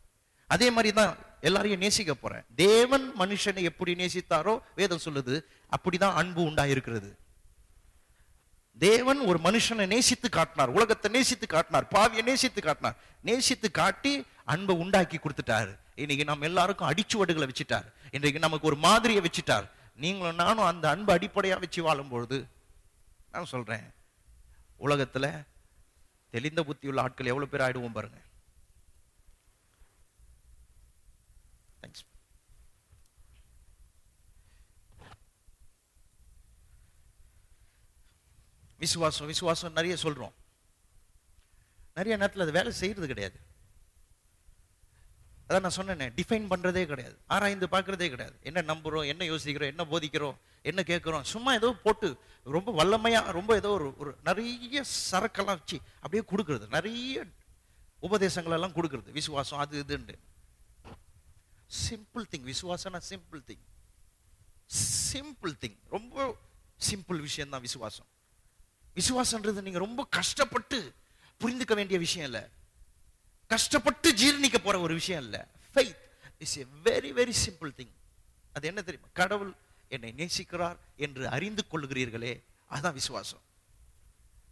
A: அதே மாதிரி தான் எல்லாரையும் நேசிக்க போறேன் தேவன் மனுஷனை எப்படி நேசித்தாரோ வேதம் சொல்லுது அப்படிதான் அன்பு உண்டா இருக்கிறது தேவன் ஒரு மனுஷனை நேசித்து காட்டினார் உலகத்தை நேசித்து காட்டினார் பாவியை நேசித்து காட்டினார் நேசித்து காட்டி அன்பை உண்டாக்கி கொடுத்துட்டாரு இன்னைக்கு நம்ம எல்லாருக்கும் அடிச்சுவடுகளை வச்சுட்டார் இன்றைக்கு நமக்கு ஒரு மாதிரியை வச்சுட்டார் நீங்களும் நானும் அந்த அன்பு அடிப்படையாக வச்சு வாழும்பொழுது நான் சொல்கிறேன் உலகத்தில் தெளிந்த புத்தியுள்ள ஆட்கள் எவ்வளோ பேர் ஆயிடுவோம் பாருங்க விசுவாசம் விசுவாசம் நிறைய சொல்கிறோம் நிறைய நேரத்தில் அது வேலை செய்கிறது கிடையாது அதான் நான் சொன்னேன் டிஃபைன் பண்ணுறதே கிடையாது ஆராய்ந்து பார்க்குறதே கிடையாது என்ன நம்புகிறோம் என்ன யோசிக்கிறோம் என்ன போதிக்கிறோம் என்ன கேட்குறோம் சும்மா ஏதோ போட்டு ரொம்ப வல்லமையாக ரொம்ப ஏதோ ஒரு ஒரு நிறைய சரக்கெல்லாம் வச்சு அப்படியே கொடுக்குறது நிறைய உபதேசங்களெல்லாம் கொடுக்குறது விசுவாசம் அது இதுண்டு சிம்பிள் திங் விசுவாசம்னா சிம்பிள் திங் சிம்பிள் திங் ரொம்ப சிம்பிள் விஷயம்தான் விசுவாசம் விசுவாசன்றது நீங்க ரொம்ப கஷ்டப்பட்டு புரிந்துக்க வேண்டிய விஷயம் இல்ல கஷ்டப்பட்டு ஜீர்ணிக்க போற ஒரு விஷயம் இல்ல faith is a very very simple thing அது என்ன தெரியுமா கடவுள் என்னை நேசிக்கிறார் என்று அறிந்து கொள்கிறீர்களே அதுதான் விசுவாசம்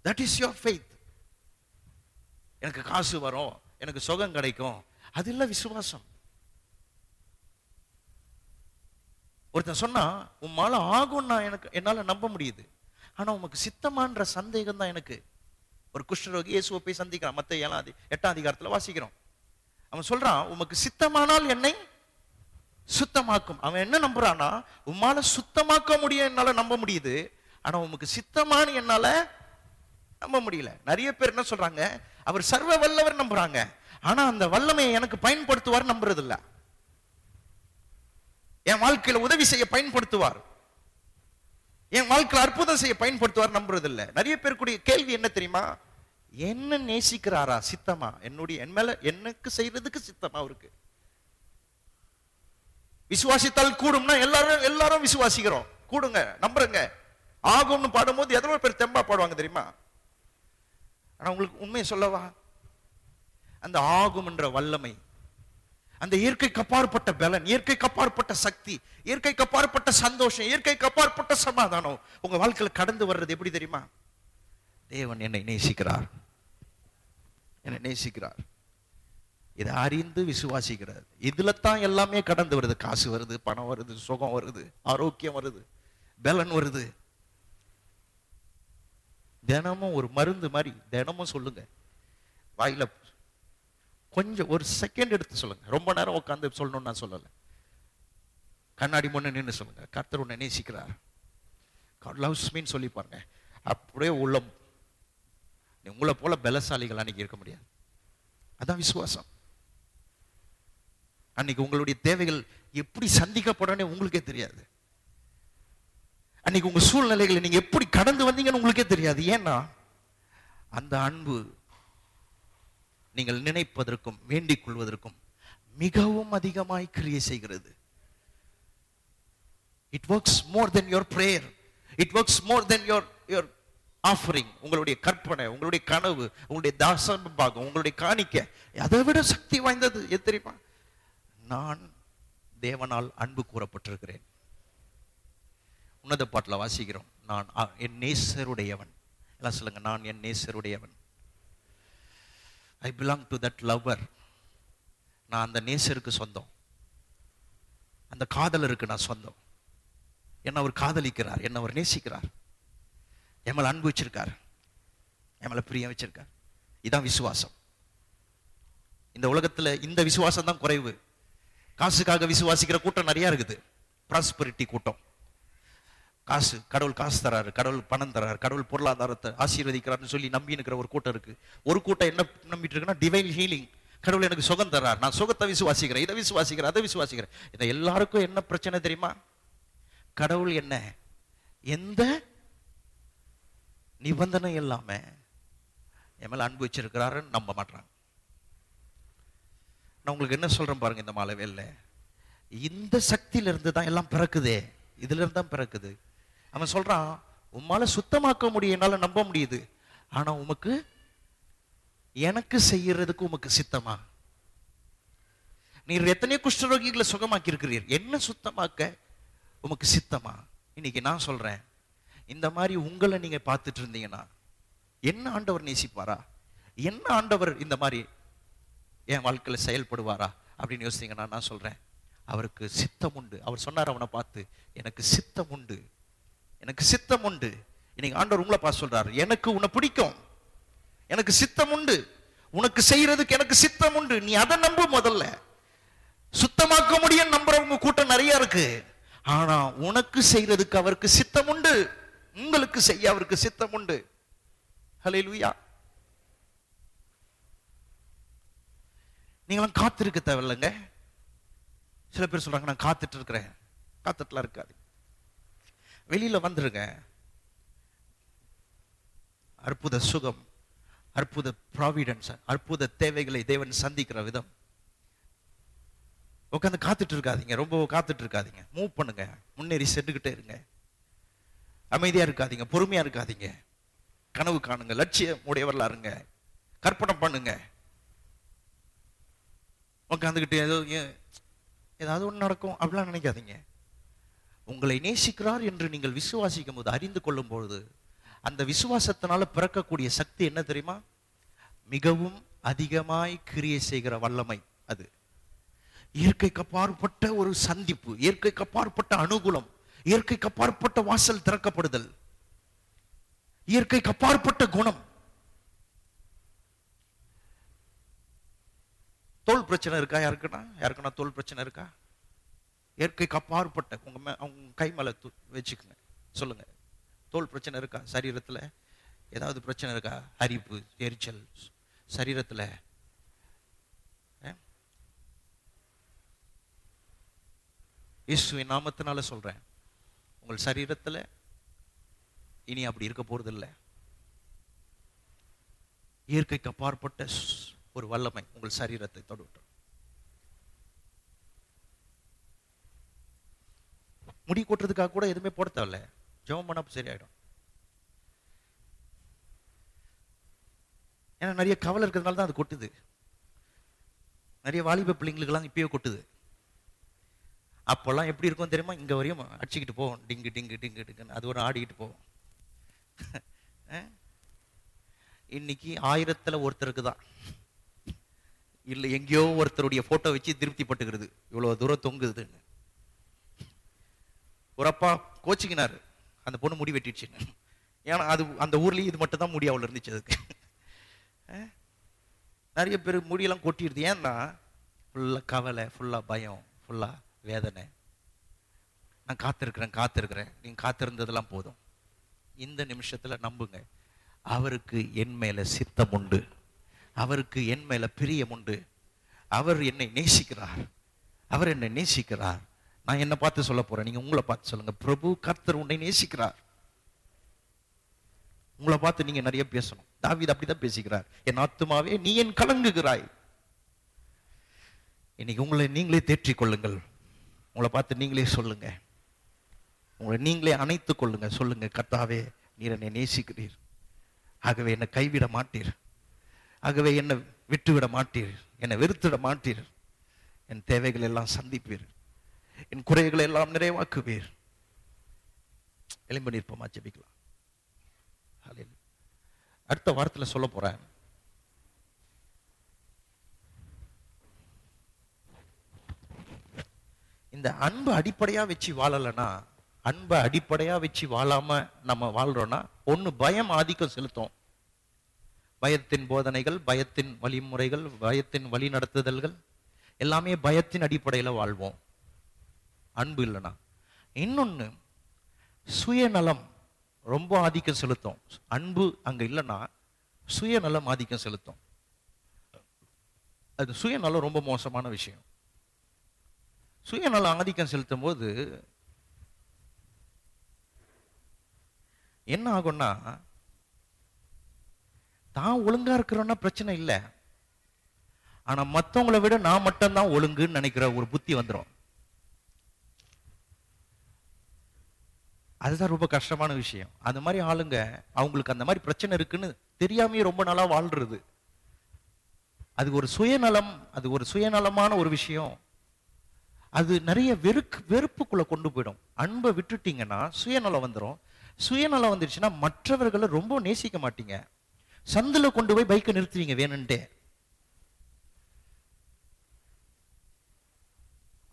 A: தட் இஸ் யோர் ஃபெய்த் எனக்கு காசு வரும் எனக்கு சுகம் கிடைக்கும் அது இல்லை விசுவாசம் ஒருத்தன் சொன்னா உன் மாலை ஆகும் நான் எனக்கு என்னால் நம்ப முடியுது ஆனால் உமக்கு சித்தமான்ற சந்தேகம் தான் எனக்கு ஒரு குஷ்ணரோகி இயேசுவை போய் சந்திக்கிறான் மற்ற ஏழாம் எட்டாம் அதிகாரத்தில் வாசிக்கிறோம் அவன் சொல்றான் உமக்கு சித்தமானால் என்னை சுத்தமாக்கும் அவன் என்ன நம்புறான்னா உம்மால சுத்தமாக்க முடியும் என்னால நம்ப முடியுது ஆனா உமக்கு சித்தமான என்னால நம்ப முடியல நிறைய பேர் என்ன சொல்றாங்க அவர் சர்வ வல்லவர் நம்புறாங்க ஆனா அந்த வல்லமையை எனக்கு பயன்படுத்துவார் நம்புறது இல்லை என் வாழ்க்கையில உதவி செய்ய பயன்படுத்துவார் என் வாழ்க்கையில் அற்புதம் செய்ய பயன்படுத்துவார் நம்புறது இல்லை நிறைய பேருக்குடைய கேள்வி என்ன தெரியுமா என்ன நேசிக்கிறாரா சித்தமா என்னுடைய என் மேல எனக்கு செய்யறதுக்கு சித்தமா இருக்கு விசுவாசித்தால் கூடும்னா எல்லாரும் எல்லாரும் விசுவாசிக்கிறோம் கூடுங்க நம்புறங்க ஆகும்னு பாடும்போது எத்தனை பேர் தெம்பா பாடுவாங்க தெரியுமா ஆனா உங்களுக்கு உண்மையை சொல்லவா அந்த ஆகும் என்ற வல்லமை அந்த இயற்கை கப்பாறுபட்ட பலன் இயற்கை கப்பாறுபட்ட சக்தி இயற்கை கப்பாறுபட்ட சந்தோஷம் இயற்கை கப்பாறுபட்ட சமாதானம் உங்க வாழ்க்கையில் கடந்து வர்றது எப்படி தெரியுமா தேவன் என்னை நேசிக்கிறார் என்னை நேசிக்கிறார் இதை அறிந்து விசுவாசிக்கிறார் இதுல தான் எல்லாமே கடந்து வருது காசு வருது பணம் வருது சுகம் வருது ஆரோக்கியம் வருது பலன் வருது தினமும் ஒரு மருந்து மாதிரி தினமும் சொல்லுங்க வாயில கொஞ்சம் ஒரு செகண்ட் எடுத்து சொல்லுங்க ரொம்ப நேரம் உட்காந்து சொல்லணும்னு நான் சொல்லலை கண்ணாடி முன்னு நின்று சொல்லுங்க கர்த்தர் உன்னை நேசிக்கிறார் காட் லவ்ஸ் மீன் சொல்லி பாருங்க அப்படியே உள்ளம் உங்களை போல பலசாலிகள் அன்னைக்கு இருக்க முடியாது அதான் விசுவாசம் அன்னைக்கு உங்களுடைய தேவைகள் எப்படி சந்திக்கப்படனே உங்களுக்கே தெரியாது அன்னைக்கு உங்க சூழ்நிலைகளை நீங்க எப்படி கடந்து வந்தீங்கன்னு உங்களுக்கே தெரியாது ஏன்னா அந்த அன்பு நீங்கள் நினைப்பதற்கும் வேண்டிக் கொள்வதற்கும் மிகவும் அதிகமாய் கிரியை செய்கிறது it works more than your prayer it works more than your your offering உங்களுடைய கற்பனை உங்களுடைய கனவு உங்களுடைய தாசபாகம் உங்களுடைய காணிக்க
B: அதை விட சக்தி
A: வாய்ந்தது எது தெரியுமா நான் தேவனால் அன்பு கூறப்பட்டிருக்கிறேன் உன்னத பாட்டில் வாசிக்கிறோம் நான் என் நேசருடையவன் எல்லாம் சொல்லுங்க நான் என் நேசருடையவன் I belong to that lover நான் அந்த நேசருக்கு சொந்தம் அந்த காதலருக்கு நான் சொந்தம் என்னை அவர் காதலிக்கிறார் என்னை அவர் நேசிக்கிறார் எம்மளை அன்பு வச்சிருக்கார் எம்மளை பிரியம் வச்சிருக்கார் இதுதான் விசுவாசம் இந்த உலகத்தில் இந்த விசுவாசம் தான் குறைவு காசுக்காக விசுவாசிக்கிற கூட்டம் நிறையா இருக்குது ப்ராஸ்பரிட்டி கூட்டம் காசு கடவுள் காசு தராரு கடவுள் பணம் தராரு கடவுள் பொருளாதாரத்தை ஆசீர்வதிக்கிறார்னு சொல்லி நம்பி இருக்கிற ஒரு கூட்டம் இருக்கு ஒரு கூட்டம் என்ன நம்பிட்டு இருக்குன்னா டிவைன் ஹீலிங் கடவுள் எனக்கு சுகம் தர்றார் நான் சுகத்தை விசுவாசிக்கிறேன் இதை விசுவாசிக்கிறேன் அதை விசுவாசிக்கிறேன் இதை எல்லாருக்கும் என்ன பிரச்சனை தெரியுமா கடவுள் என்ன எந்த நிபந்தனை இல்லாம என் மேல அன்பு வச்சிருக்கிறாருன்னு நம்ப மாட்டாங்க நான் உங்களுக்கு என்ன சொல்றேன் பாருங்க இந்த மாலை வேலை இந்த சக்தியிலிருந்து தான் எல்லாம் பிறக்குதே இதுல இருந்து தான் பிறக்குது அவன் சொல்றான் உம்மால சுத்தமாக்க முடியும் என்னால நம்ப முடியுது ஆனா உமக்கு எனக்கு செய்யறதுக்கு உமக்கு சித்தமா நீர் எத்தனையோ குஷ்டரோகிகளை சுகமாக்கி இருக்கிறீர் என்ன சுத்தமாக்க உமக்கு சித்தமா இன்னைக்கு நான் சொல்றேன் இந்த மாதிரி உங்களை நீங்க பார்த்துட்டு இருந்தீங்கன்னா என்ன ஆண்டவர் நேசிப்பாரா என்ன ஆண்டவர் இந்த மாதிரி என் வாழ்க்கையில செயல்படுவாரா அப்படின்னு யோசித்தீங்கன்னா நான் சொல்றேன் அவருக்கு சித்தம் உண்டு அவர் சொன்னார் அவனை பார்த்து எனக்கு சித்தம் உண்டு எனக்கு சித்தம் உண்டு இன்னைக்கு ஆண்டவர் உங்களை பார்த்து சொல்றாரு எனக்கு உன்னை பிடிக்கும் எனக்கு சித்தம் உண்டு உனக்கு செய்யறதுக்கு எனக்கு சித்தம் உண்டு நீ அதை நம்ப முதல்ல சுத்தமாக்க முடியும் நம்புறவங்க கூட்டம் நிறைய இருக்கு ஆனா உனக்கு செய்யறதுக்கு அவருக்கு சித்தம் உண்டு உங்களுக்கு செய்ய அவருக்கு சித்தம் உண்டு ஹலே லூயா நீங்களாம் காத்திருக்க தேவையில்லைங்க சில பேர் சொல்றாங்க நான் காத்துட்டு இருக்கிறேன் காத்துட்டுலாம் இருக்காது வெளியில வந்துருங்க அற்புத சுகம் அற்புத ப்ராவிடன்ஸ் அற்புத தேவைகளை தேவன் சந்திக்கிற விதம் உட்காந்து காத்துட்டு இருக்காதீங்க ரொம்ப காத்துட்டு இருக்காதீங்க மூவ் பண்ணுங்க முன்னேறி சென்றுக்கிட்டே இருங்க அமைதியா இருக்காதீங்க பொறுமையா இருக்காதீங்க கனவு காணுங்க லட்சியம் உடையவர்களா இருங்க கற்பனை பண்ணுங்க உட்காந்துக்கிட்டு ஏதோ ஏதாவது ஒன்று நடக்கும் அப்படிலாம் நினைக்காதீங்க உங்களை நேசிக்கிறார் என்று நீங்கள் விசுவாசிக்கும் போது அறிந்து கொள்ளும் பொழுது அந்த விசுவாசத்தினால பிறக்கக்கூடிய சக்தி என்ன தெரியுமா மிகவும் அதிகமாய் கிரியை செய்கிற வல்லமை அது இயற்கை அப்பாற்பட்ட ஒரு சந்திப்பு இயற்கை கப்பாற்பட்ட அனுகூலம் இயற்கை கப்பாற்பட்ட வாசல் திறக்கப்படுதல் இயற்கை அப்பாற்பட்ட குணம் தோல் பிரச்சனை இருக்கா யாருக்குன்னா யாருக்குன்னா தோல் பிரச்சனை இருக்கா இயற்கைக்கு அப்பாற்பட்ட உங்க மே அவங்க கை மேலே தூ வச்சுக்கோங்க சொல்லுங்க தோல் பிரச்சனை இருக்கா சரீரத்தில் ஏதாவது பிரச்சனை இருக்கா அரிப்பு எரிச்சல் சரீரத்தில் இயேசுவின் நாமத்தினால சொல்கிறேன் உங்கள் சரீரத்தில் இனி அப்படி இருக்க இல்லை இயற்கைக்கு அப்பாற்பட்ட ஒரு வல்லமை உங்கள் சரீரத்தை தொடட்டும் முடி கொட்டுறதுக்காக கூட எதுவுமே போட தேவையில்ல ஜெவம் பண்ண சரியாயிடும் ஏன்னா நிறைய கவலை இருக்கிறதுனால தான் அது கொட்டுது நிறைய வாலிப பிள்ளைங்களுக்கெல்லாம் இப்பயோ கொட்டுது அப்போல்லாம் எப்படி இருக்கும் தெரியுமா இங்கே வரையும் அடிச்சுக்கிட்டு போவோம் டிங்கு டிங்கு டிங்கு டிங்குன்னு அது ஒரு ஆடிக்கிட்டு போவோம் இன்னைக்கு ஆயிரத்தில் ஒருத்தருக்கு தான் இல்லை எங்கேயோ ஒருத்தருடைய ஃபோட்டோ வச்சு திருப்தி பட்டுக்கிறது இவ்வளோ தூரம் தொங்குதுன்னு ஒரு அப்பா கோச்சிக்கினார் அந்த பொண்ணு முடி வெட்டிடுச்சு ஏன்னா அது அந்த ஊர்லேயும் இது மட்டும் தான் முடி அவள் இருந்துச்சு அதுக்கு நிறைய பேர் முடியெல்லாம் கொட்டிடுது ஏன்னா ஃபுல்லாக கவலை ஃபுல்லாக பயம் ஃபுல்லாக வேதனை நான் காத்திருக்கிறேன் காத்திருக்கிறேன் நீங்கள் காத்திருந்ததெல்லாம் போதும் இந்த நிமிஷத்தில் நம்புங்க அவருக்கு என் மேலே சித்தம் உண்டு அவருக்கு என் மேலே பிரியம் உண்டு அவர் என்னை நேசிக்கிறார் அவர் என்னை நேசிக்கிறார் நான் என்ன பார்த்து சொல்ல போறேன் நீங்க உங்களை பார்த்து சொல்லுங்க பிரபு கர்த்தர் உன்னை நேசிக்கிறார் உங்களை பார்த்து நீங்க நிறைய பேசணும் தாவித அப்படிதான் பேசிக்கிறார் என் ஆத்துமாவே நீ என் கலங்குகிறாய் இன்னைக்கு உங்களை நீங்களே தேற்றிக் கொள்ளுங்கள் உங்களை பார்த்து நீங்களே சொல்லுங்க உங்களை நீங்களே அணைத்து கொள்ளுங்க சொல்லுங்க கர்த்தாவே நீர் என்னை நேசிக்கிறீர் ஆகவே என்னை கைவிட மாட்டீர் ஆகவே என்னை விட்டுவிட மாட்டீர் என்னை வெறுத்துவிட மாட்டீர் என் தேவைகள் எல்லாம் சந்திப்பீர் என் குறைகளை எல்லாம் நிறைவாக்குவீர் எலும்பு நிற்போமா ஜெபிக்கலாம் அடுத்த வாரத்தில் சொல்ல போறேன் இந்த அன்பு அடிப்படையா வச்சு வாழலைன்னா அன்பை அடிப்படையா வச்சு வாழாம நம்ம வாழ்றோம்னா ஒண்ணு பயம் ஆதிக்கம் செலுத்தும் பயத்தின் போதனைகள் பயத்தின் வழிமுறைகள் பயத்தின் வழி நடத்துதல்கள் எல்லாமே பயத்தின் அடிப்படையில் வாழ்வோம் அன்பு இல்லைனா இன்னொன்று சுயநலம் ரொம்ப ஆதிக்கம் செலுத்தும் அன்பு அங்கே இல்லைன்னா சுயநலம் ஆதிக்கம் செலுத்தும் அது சுயநலம் ரொம்ப மோசமான விஷயம் சுயநலம் ஆதிக்கம் செலுத்தும் போது என்ன ஆகும்னா தான் ஒழுங்கா இருக்கிறோன்னா பிரச்சனை இல்லை ஆனா மற்றவங்களை விட நான் மட்டும்தான் ஒழுங்குன்னு நினைக்கிற ஒரு புத்தி வந்துடும் அதுதான் ரொம்ப கஷ்டமான விஷயம் அந்த மாதிரி ஆளுங்க அவங்களுக்கு அந்த மாதிரி பிரச்சனை இருக்குன்னு தெரியாமையே ரொம்ப நாளாக வாழ்றது அது ஒரு சுயநலம் அது ஒரு சுயநலமான ஒரு விஷயம் அது நிறைய வெறுக்கு வெறுப்புக்குள்ள கொண்டு போயிடும் அன்பை விட்டுட்டீங்கன்னா சுயநலம் வந்துடும் சுயநலம் வந்துருச்சுன்னா மற்றவர்களை ரொம்ப நேசிக்க மாட்டீங்க சந்தில் கொண்டு போய் பைக்கை நிறுத்துவீங்க வேணுன்ட்டே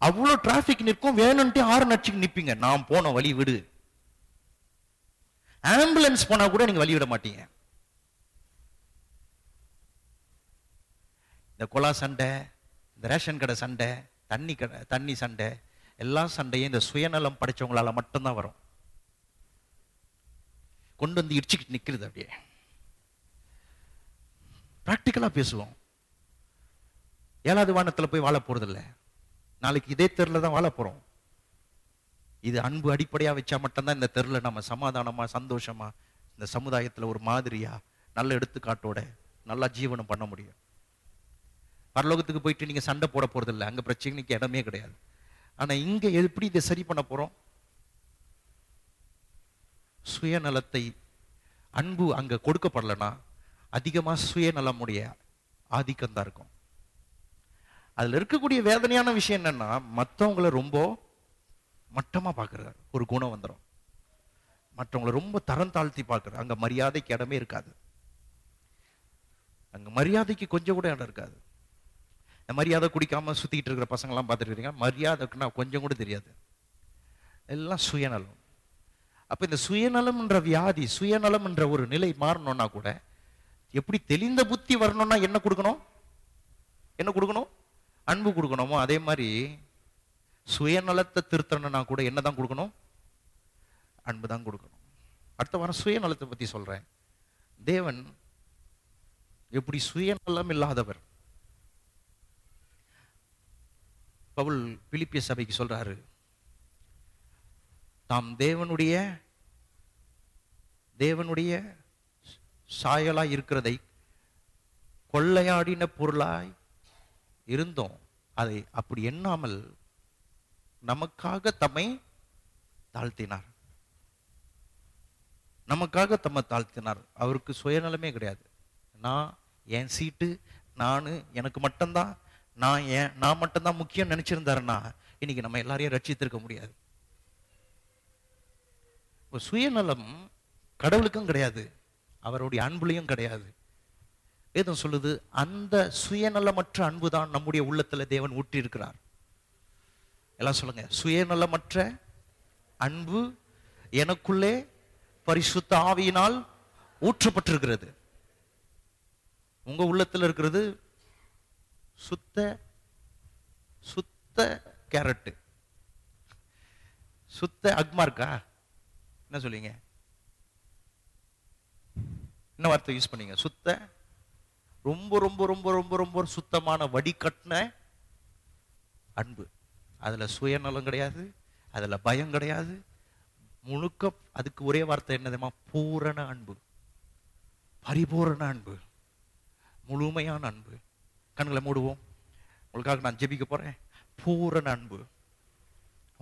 A: அவ்வளோ டிராஃபிக் நிற்கும் வேணும்ட்டு ஆறு நட்சிக்கு நிற்பீங்க நான் போன வழி விடு ஆம்புலன்ஸ் போனால் கூட நீங்கள் வழிவிட மாட்டீங்க இந்த குலா சண்டை இந்த ரேஷன் கடை சண்டை தண்ணி கடை தண்ணி சண்டை எல்லா சண்டையும் இந்த சுயநலம் படித்தவங்களால் மட்டும்தான் வரும் கொண்டு வந்து இடிச்சுக்கிட்டு நிற்கிறது அப்படியே ப்ராக்டிக்கலாக பேசுவோம் ஏழாவது வானத்தில் போய் வாழ போறதில்லை நாளைக்கு இதே தெருவில் தான் வாழ போகிறோம் இது அன்பு அடிப்படையாக வச்சா மட்டும்தான் இந்த தெருவில் நம்ம சமாதானமாக சந்தோஷமாக இந்த சமுதாயத்தில் ஒரு மாதிரியாக நல்ல எடுத்துக்காட்டோட நல்லா ஜீவனம் பண்ண முடியும் பரலோகத்துக்கு போயிட்டு நீங்கள் சண்டை போட போகிறதில்ல அங்கே பிரச்சனைக்கு இடமே கிடையாது ஆனால் இங்கே எப்படி இதை சரி பண்ண போகிறோம் சுயநலத்தை அன்பு அங்கே கொடுக்கப்படலைன்னா அதிகமாக சுயநலமுடைய ஆதிக்கம் தான் இருக்கும் அதில் இருக்கக்கூடிய வேதனையான விஷயம் என்னென்னா மற்றவங்களை ரொம்ப மட்டமாக பார்க்குறாரு ஒரு குணம் வந்துடும் மற்றவங்களை ரொம்ப தரம் தாழ்த்தி பார்க்குறாரு அங்கே மரியாதைக்கு இடமே இருக்காது அங்கே மரியாதைக்கு கொஞ்சம் கூட இடம் இருக்காது இந்த மரியாதை குடிக்காமல் சுற்றிக்கிட்டு இருக்கிற பசங்கள்லாம் பார்த்துருக்கீங்க மரியாதைக்குன்னா கொஞ்சம் கூட தெரியாது எல்லாம் சுயநலம் அப்போ இந்த சுயநலம்ன்ற வியாதி சுயநலம்ன்ற ஒரு நிலை மாறணும்னா கூட எப்படி தெளிந்த புத்தி வரணும்னா என்ன கொடுக்கணும் என்ன கொடுக்கணும் அன்பு கொடுக்கணுமோ அதே மாதிரி சுயநலத்தை திருத்தணும்னா கூட என்ன தான் கொடுக்கணும் அன்பு தான் கொடுக்கணும் அடுத்த வாரம் சுயநலத்தை பற்றி சொல்கிறேன் தேவன் எப்படி சுயநலம் இல்லாதவர் பவுல் பிலிப்பிய சபைக்கு சொல்றாரு தாம் தேவனுடைய தேவனுடைய சாயலாய் இருக்கிறதை கொள்ளையாடின பொருளாய் இருந்தோம் அதை அப்படி எண்ணாமல் நமக்காக தம்மை தாழ்த்தினார் நமக்காக தம்மை தாழ்த்தினார் அவருக்கு சுயநலமே கிடையாது நான் என் சீட்டு நான் எனக்கு மட்டும்தான் நான் ஏன் நான் மட்டும்தான் முக்கியம் நினைச்சிருந்தாருன்னா இன்னைக்கு நம்ம எல்லாரையும் ரட்சித்திருக்க முடியாது சுயநலம் கடவுளுக்கும் கிடையாது அவருடைய அன்புலையும் கிடையாது வேதம் சொல்லுது அந்த சுயநலமற்ற அன்பு தான் நம்முடைய உள்ளத்துல தேவன் ஊற்றியிருக்கிறார் எல்லாம் சொல்லுங்க சுயநலமற்ற அன்பு எனக்குள்ளே பரிசுத்த ஆவியினால் ஊற்றப்பட்டிருக்கிறது உங்க உள்ளத்தில் இருக்கிறது சுத்த சுத்த கேரட்டு சுத்த அக்மா இருக்கா என்ன சொல்லுவீங்க என்ன வார்த்தை யூஸ் பண்ணீங்க சுத்த ரொம்ப ரொம்ப ரொம்ப ரொம்ப ரொம்ப சுத்தமான வடிகட்டின அன்பு அதில் சுயநலம் கிடையாது அதில் பயம் கிடையாது முழுக்க அதுக்கு ஒரே வார்த்தை என்னதுமா பூரண அன்பு பரிபூரண அன்பு முழுமையான அன்பு கண்களை மூடுவோம் உங்களுக்காக நான் ஜெபிக்க போகிறேன் பூரண அன்பு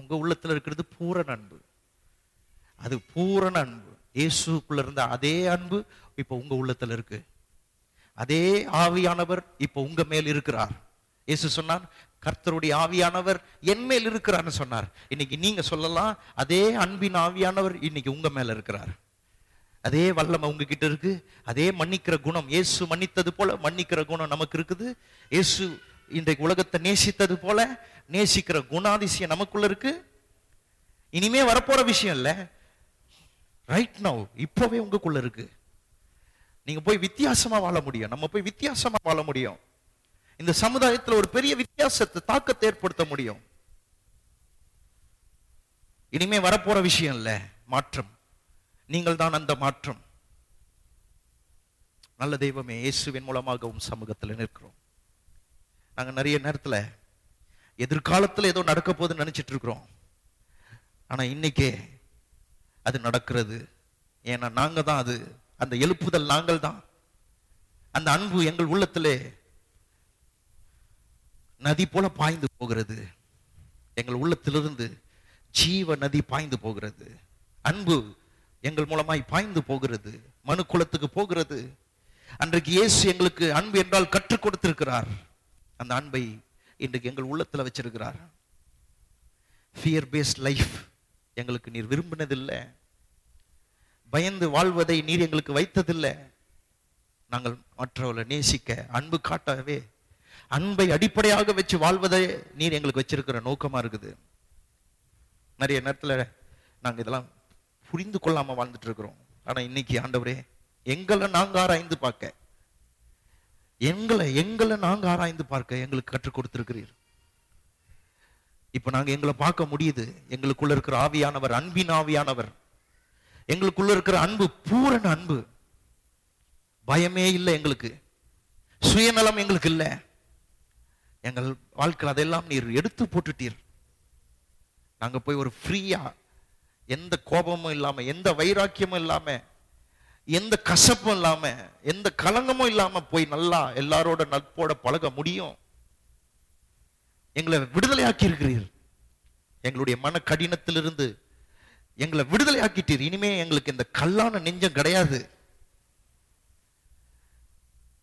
A: உங்கள் உள்ளத்தில் இருக்கிறது பூரண அன்பு அது பூரண அன்பு இயேசுக்குள்ள இருந்த அதே அன்பு இப்போ உங்கள் உள்ளத்தில் இருக்கு அதே ஆவியானவர் இப்போ உங்கள் மேல் இருக்கிறார் இயேசு சொன்னார் கர்த்தருடைய ஆவியானவர் என்மேல் இருக்கிறார்னு சொன்னார் இன்னைக்கு நீங்க சொல்லலாம் அதே அன்பின் ஆவியானவர் இன்னைக்கு உங்க மேல இருக்கிறார் அதே வல்லமை உங்ககிட்ட இருக்கு அதே மன்னிக்கிற குணம் இயேசு மன்னித்தது போல மன்னிக்கிற குணம் நமக்கு இருக்குது இயேசு இன்றைக்கு உலகத்தை நேசித்தது போல நேசிக்கிற குணாதிசயம் நமக்குள்ள இருக்கு இனிமே வரப்போற விஷயம் இல்லை ரைட் நவ் இப்போவே உங்களுக்குள்ள இருக்கு நீங்க போய் வித்தியாசமா வாழ முடியும் நம்ம போய் வித்தியாசமா வாழ முடியும் இந்த சமுதாயத்தில் ஒரு பெரிய வித்தியாசத்தை தாக்கத்தை ஏற்படுத்த முடியும் இனிமே வரப்போற விஷயம் இல்ல மாற்றம் நீங்கள் தான் அந்த மாற்றம் நல்ல தெய்வமே இயேசுவின் மூலமாக உன் சமூகத்தில் நிற்கிறோம் நாங்கள் நிறைய நேரத்தில் எதிர்காலத்தில் ஏதோ நடக்க போகுதுன்னு நினச்சிட்டு இருக்கிறோம் ஆனால் இன்னைக்கே அது நடக்கிறது ஏன்னா நாங்கள் தான் அது அந்த எழுப்புதல் நாங்கள் தான் அந்த அன்பு எங்கள் உள்ளத்திலே நதி போல பாய்ந்து போகிறது எங்கள் உள்ளத்திலிருந்து ஜீவ நதி பாய்ந்து போகிறது அன்பு எங்கள் மூலமாய் பாய்ந்து போகிறது மனு குலத்துக்கு போகிறது அன்றைக்கு இயேசு எங்களுக்கு அன்பு என்றால் கற்றுக் கொடுத்திருக்கிறார் அந்த அன்பை இன்றைக்கு எங்கள் உள்ளத்தில் வச்சிருக்கிறார் ஃபியர் பேஸ்ட் லைஃப் எங்களுக்கு நீர் விரும்பினதில்லை பயந்து வாழ்வதை நீர் எங்களுக்கு வைத்ததில்லை நாங்கள் மற்றவர்களை நேசிக்க அன்பு காட்டவே அன்பை அடிப்படையாக வச்சு வாழ்வதே நீர் எங்களுக்கு வச்சிருக்கிற நோக்கமா இருக்குது நிறைய நேரத்துல நாங்க இதெல்லாம் புரிந்து கொள்ளாம வாழ்ந்துட்டு இருக்கிறோம் ஆனா இன்னைக்கு ஆண்டவரே எங்களை நாங்க ஆராய்ந்து பார்க்க எங்களை எங்களை நாங்க ஆராய்ந்து பார்க்க எங்களுக்கு கற்றுக் கொடுத்திருக்கிறீர் இப்ப நாங்க எங்களை பார்க்க முடியுது எங்களுக்குள்ள இருக்கிற ஆவியானவர் அன்பின் ஆவியானவர் எங்களுக்குள்ள இருக்கிற அன்பு பூரண அன்பு பயமே இல்லை எங்களுக்கு சுயநலம் எங்களுக்கு இல்லை எங்கள் வாழ்க்கையில் அதெல்லாம் நீர் எடுத்து போட்டுட்டீர் நாங்கள் போய் ஒரு ஃப்ரீயா எந்த கோபமும் இல்லாமல் எந்த வைராக்கியமும் இல்லாமல் எந்த கசப்பும் இல்லாமல் எந்த கலங்கமும் இல்லாமல் போய் நல்லா எல்லாரோட நட்போட பழக முடியும் எங்களை விடுதலையாக்கி இருக்கிறீர் எங்களுடைய மன கடினத்திலிருந்து எங்களை விடுதலையாக்கிட்டீர் இனிமே எங்களுக்கு இந்த கல்லான நெஞ்சம் கிடையாது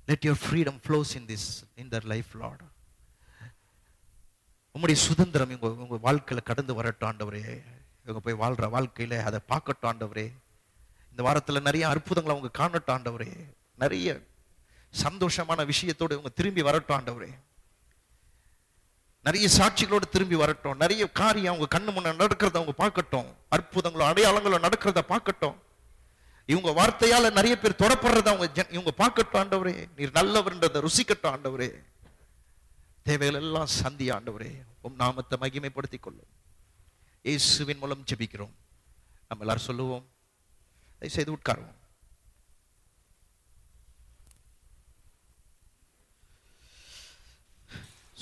A: let your freedom flows in this in their life Lord உங்களுடைய சுதந்திரம் இவங்க உங்க வாழ்க்கையில கடந்து வரட்டாண்டவரே ஆண்டவரே இவங்க போய் வாழ்ற வாழ்க்கையில அதை பார்க்கட்டும் ஆண்டவரே இந்த வாரத்துல நிறைய அற்புதங்களை அவங்க காணட்டும் ஆண்டவரே நிறைய சந்தோஷமான விஷயத்தோடு இவங்க திரும்பி வரட்டும் ஆண்டவரே நிறைய சாட்சிகளோடு திரும்பி வரட்டும் நிறைய காரியம் அவங்க கண்ணு முன்ன நடக்கிறத அவங்க பார்க்கட்டும் அற்புதங்களோ அடையாளங்களும் நடக்கிறத பார்க்கட்டும் இவங்க வார்த்தையால நிறைய பேர் தொடப்படுறத அவங்க இவங்க பார்க்கட்டும் ஆண்டவரே நீர் நல்லவர்ன்றதை ருசிக்கட்டும் ஆண்டவரே தேவைகள் எல்லாம் சந்தி ஆண்டவரே உம் நாமத்தை மகிமைப்படுத்திக் கொள்ளும் இயேசுவின் மூலம் ஜெபிக்கிறோம் நம்ம எல்லாரும் சொல்லுவோம் செய்து உட்காருவோம்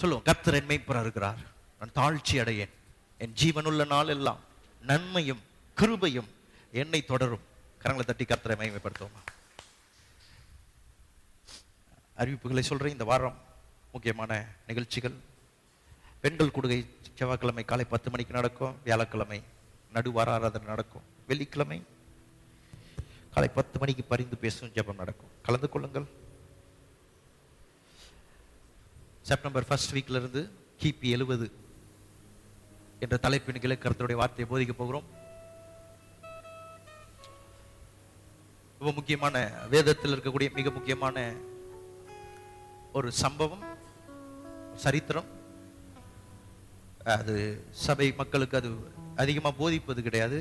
A: சொல்லுவோம் கர்த்தர் என்மை மெய்ப்பராக இருக்கிறார் நான் தாழ்ச்சி அடையேன் என் ஜீவனுள்ள நாள் எல்லாம் நன்மையும் கிருபையும் என்னை தொடரும் கரங்களை தட்டி கர்த்தரை மகிமைப்படுத்துவோமா அறிவிப்புகளை சொல்றேன் இந்த வாரம் முக்கியமான நிகழ்ச்சிகள் பெண்கள் கொடுகை செவ்வாய்க்கிழமை காலை பத்து மணிக்கு நடக்கும் வியாழக்கிழமை நடுவாராதனை ஆராதனை நடக்கும் வெள்ளிக்கிழமை காலை பத்து மணிக்கு பரிந்து பேசும் ஜபம் நடக்கும் கலந்து கொள்ளுங்கள் செப்டம்பர் ஃபர்ஸ்ட் வீக்ல இருந்து கிபி எழுவது என்ற தலைப்பின் கீழே கருத்துடைய வார்த்தையை போதிக்க போகிறோம் ரொம்ப முக்கியமான வேதத்தில் இருக்கக்கூடிய மிக முக்கியமான ஒரு சம்பவம் சரித்திரம் அது சபை மக்களுக்கு அது அதிகமாக போதிப்பது கிடையாது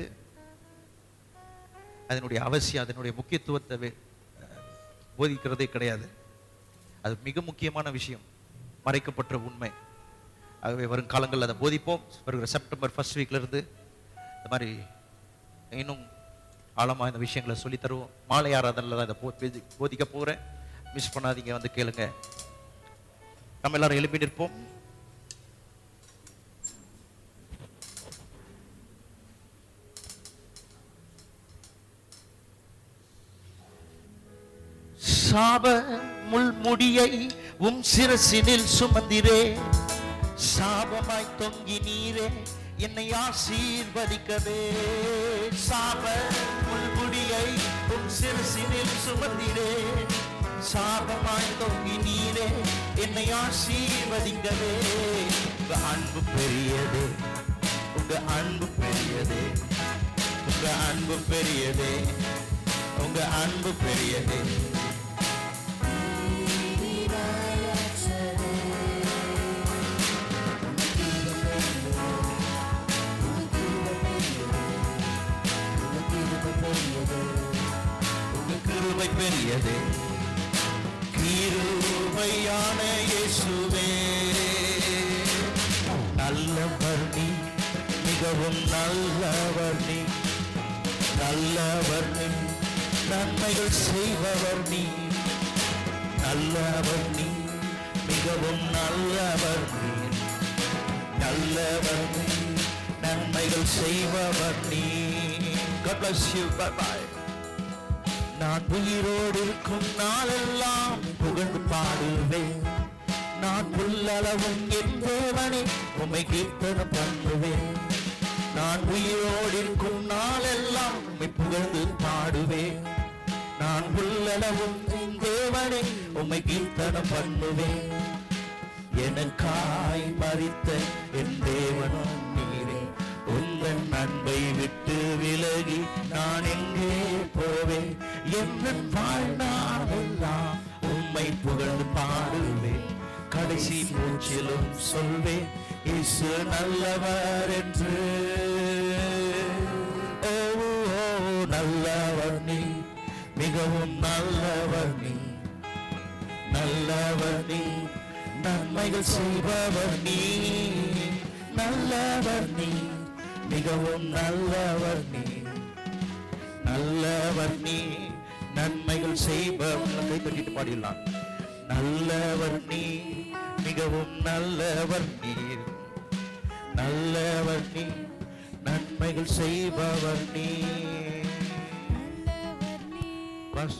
A: அதனுடைய அவசியம் அதனுடைய முக்கியத்துவத்தை போதிக்கிறதே கிடையாது அது மிக முக்கியமான விஷயம் மறைக்கப்பட்ட உண்மை ஆகவே வரும் காலங்களில் அதை போதிப்போம் வருகிற செப்டம்பர் ஃபர்ஸ்ட் வீக்லேருந்து இந்த மாதிரி இன்னும் ஆழமாக இந்த விஷயங்களை சொல்லித்தருவோம் மாலை ஆராதனில் தான் இதை போதிக்க போகிறேன் மிஸ் பண்ணாதீங்க வந்து கேளுங்க நம்ம எல்லாரும் எழுப்பி நிற்போம்
B: சாப முள்முடியை உம் சிரசினில் சுமந்திரே சாபமாய் தொங்கி நீரே என்னை ஆசீர்வதிக்கவே சாப முள்முடியை உம் சிரசினில் சுமந்திரே சாபமாய் தொங்கி நீரே என்னை ஆசீர்வதிக்கவே உங்க அன்பு பெரியது உங்க அன்பு பெரியது உங்க அன்பு பெரியது உங்க அன்பு பெரியது பெரியதே உங்க பெரியதே தேவையான இயேசுவே நல்லவர் நீ மிகவும் நல்லவர் நீ நல்லவர் நீ நன்மைகள் செய்பவர் நீ நல்லவர் நீ மிகவும் நல்லவர் நீ நல்லவர் நீ நன்மைகள் செய்பவர் நீ God bless you. Bye bye. நான் உயிரோடு இருக்கும் நாளெல்லாம் புகழ்ந்து பாடுவேன் நான் உள்ளளவும் என் தேவனை உமை கீர்த்தனம் பண்ணுவேன் நான் உயிரோடு இருக்கும் நாளெல்லாம் உமை புகழ்ந்து பாடுவேன் நான் உள்ளளவும் என் தேவனை உமை கீர்த்தனம் பண்ணுவேன் எனக்காய் மறித்த என் தேவனும் நீ உந்தன் அன்பை விட்டு விலகி நான் எங்கே போவேன் என்ன வாழ்நாளெல்லாம் உம்மை புகழ்ந்து பாடுவேன் கடைசி மூச்சிலும் சொல்வேன் இசு நல்லவர் என்று நல்லவர் நீ மிகவும் நல்லவர் நீ நல்லவர் நீ நன்மைகள் செய்பவர் நீ நல்லவர் நீ மிகவும் நல்லவர் நீ நல்லவர் நீ நன்மைகள் செய்பவர்களை கைத்தட்டிட்டு பாடிடலாம் நல்லவர் நீ மிகவும் நல்லவர் நீர் நல்லவர் நீ நன்மைகள் செய்பவர் நீ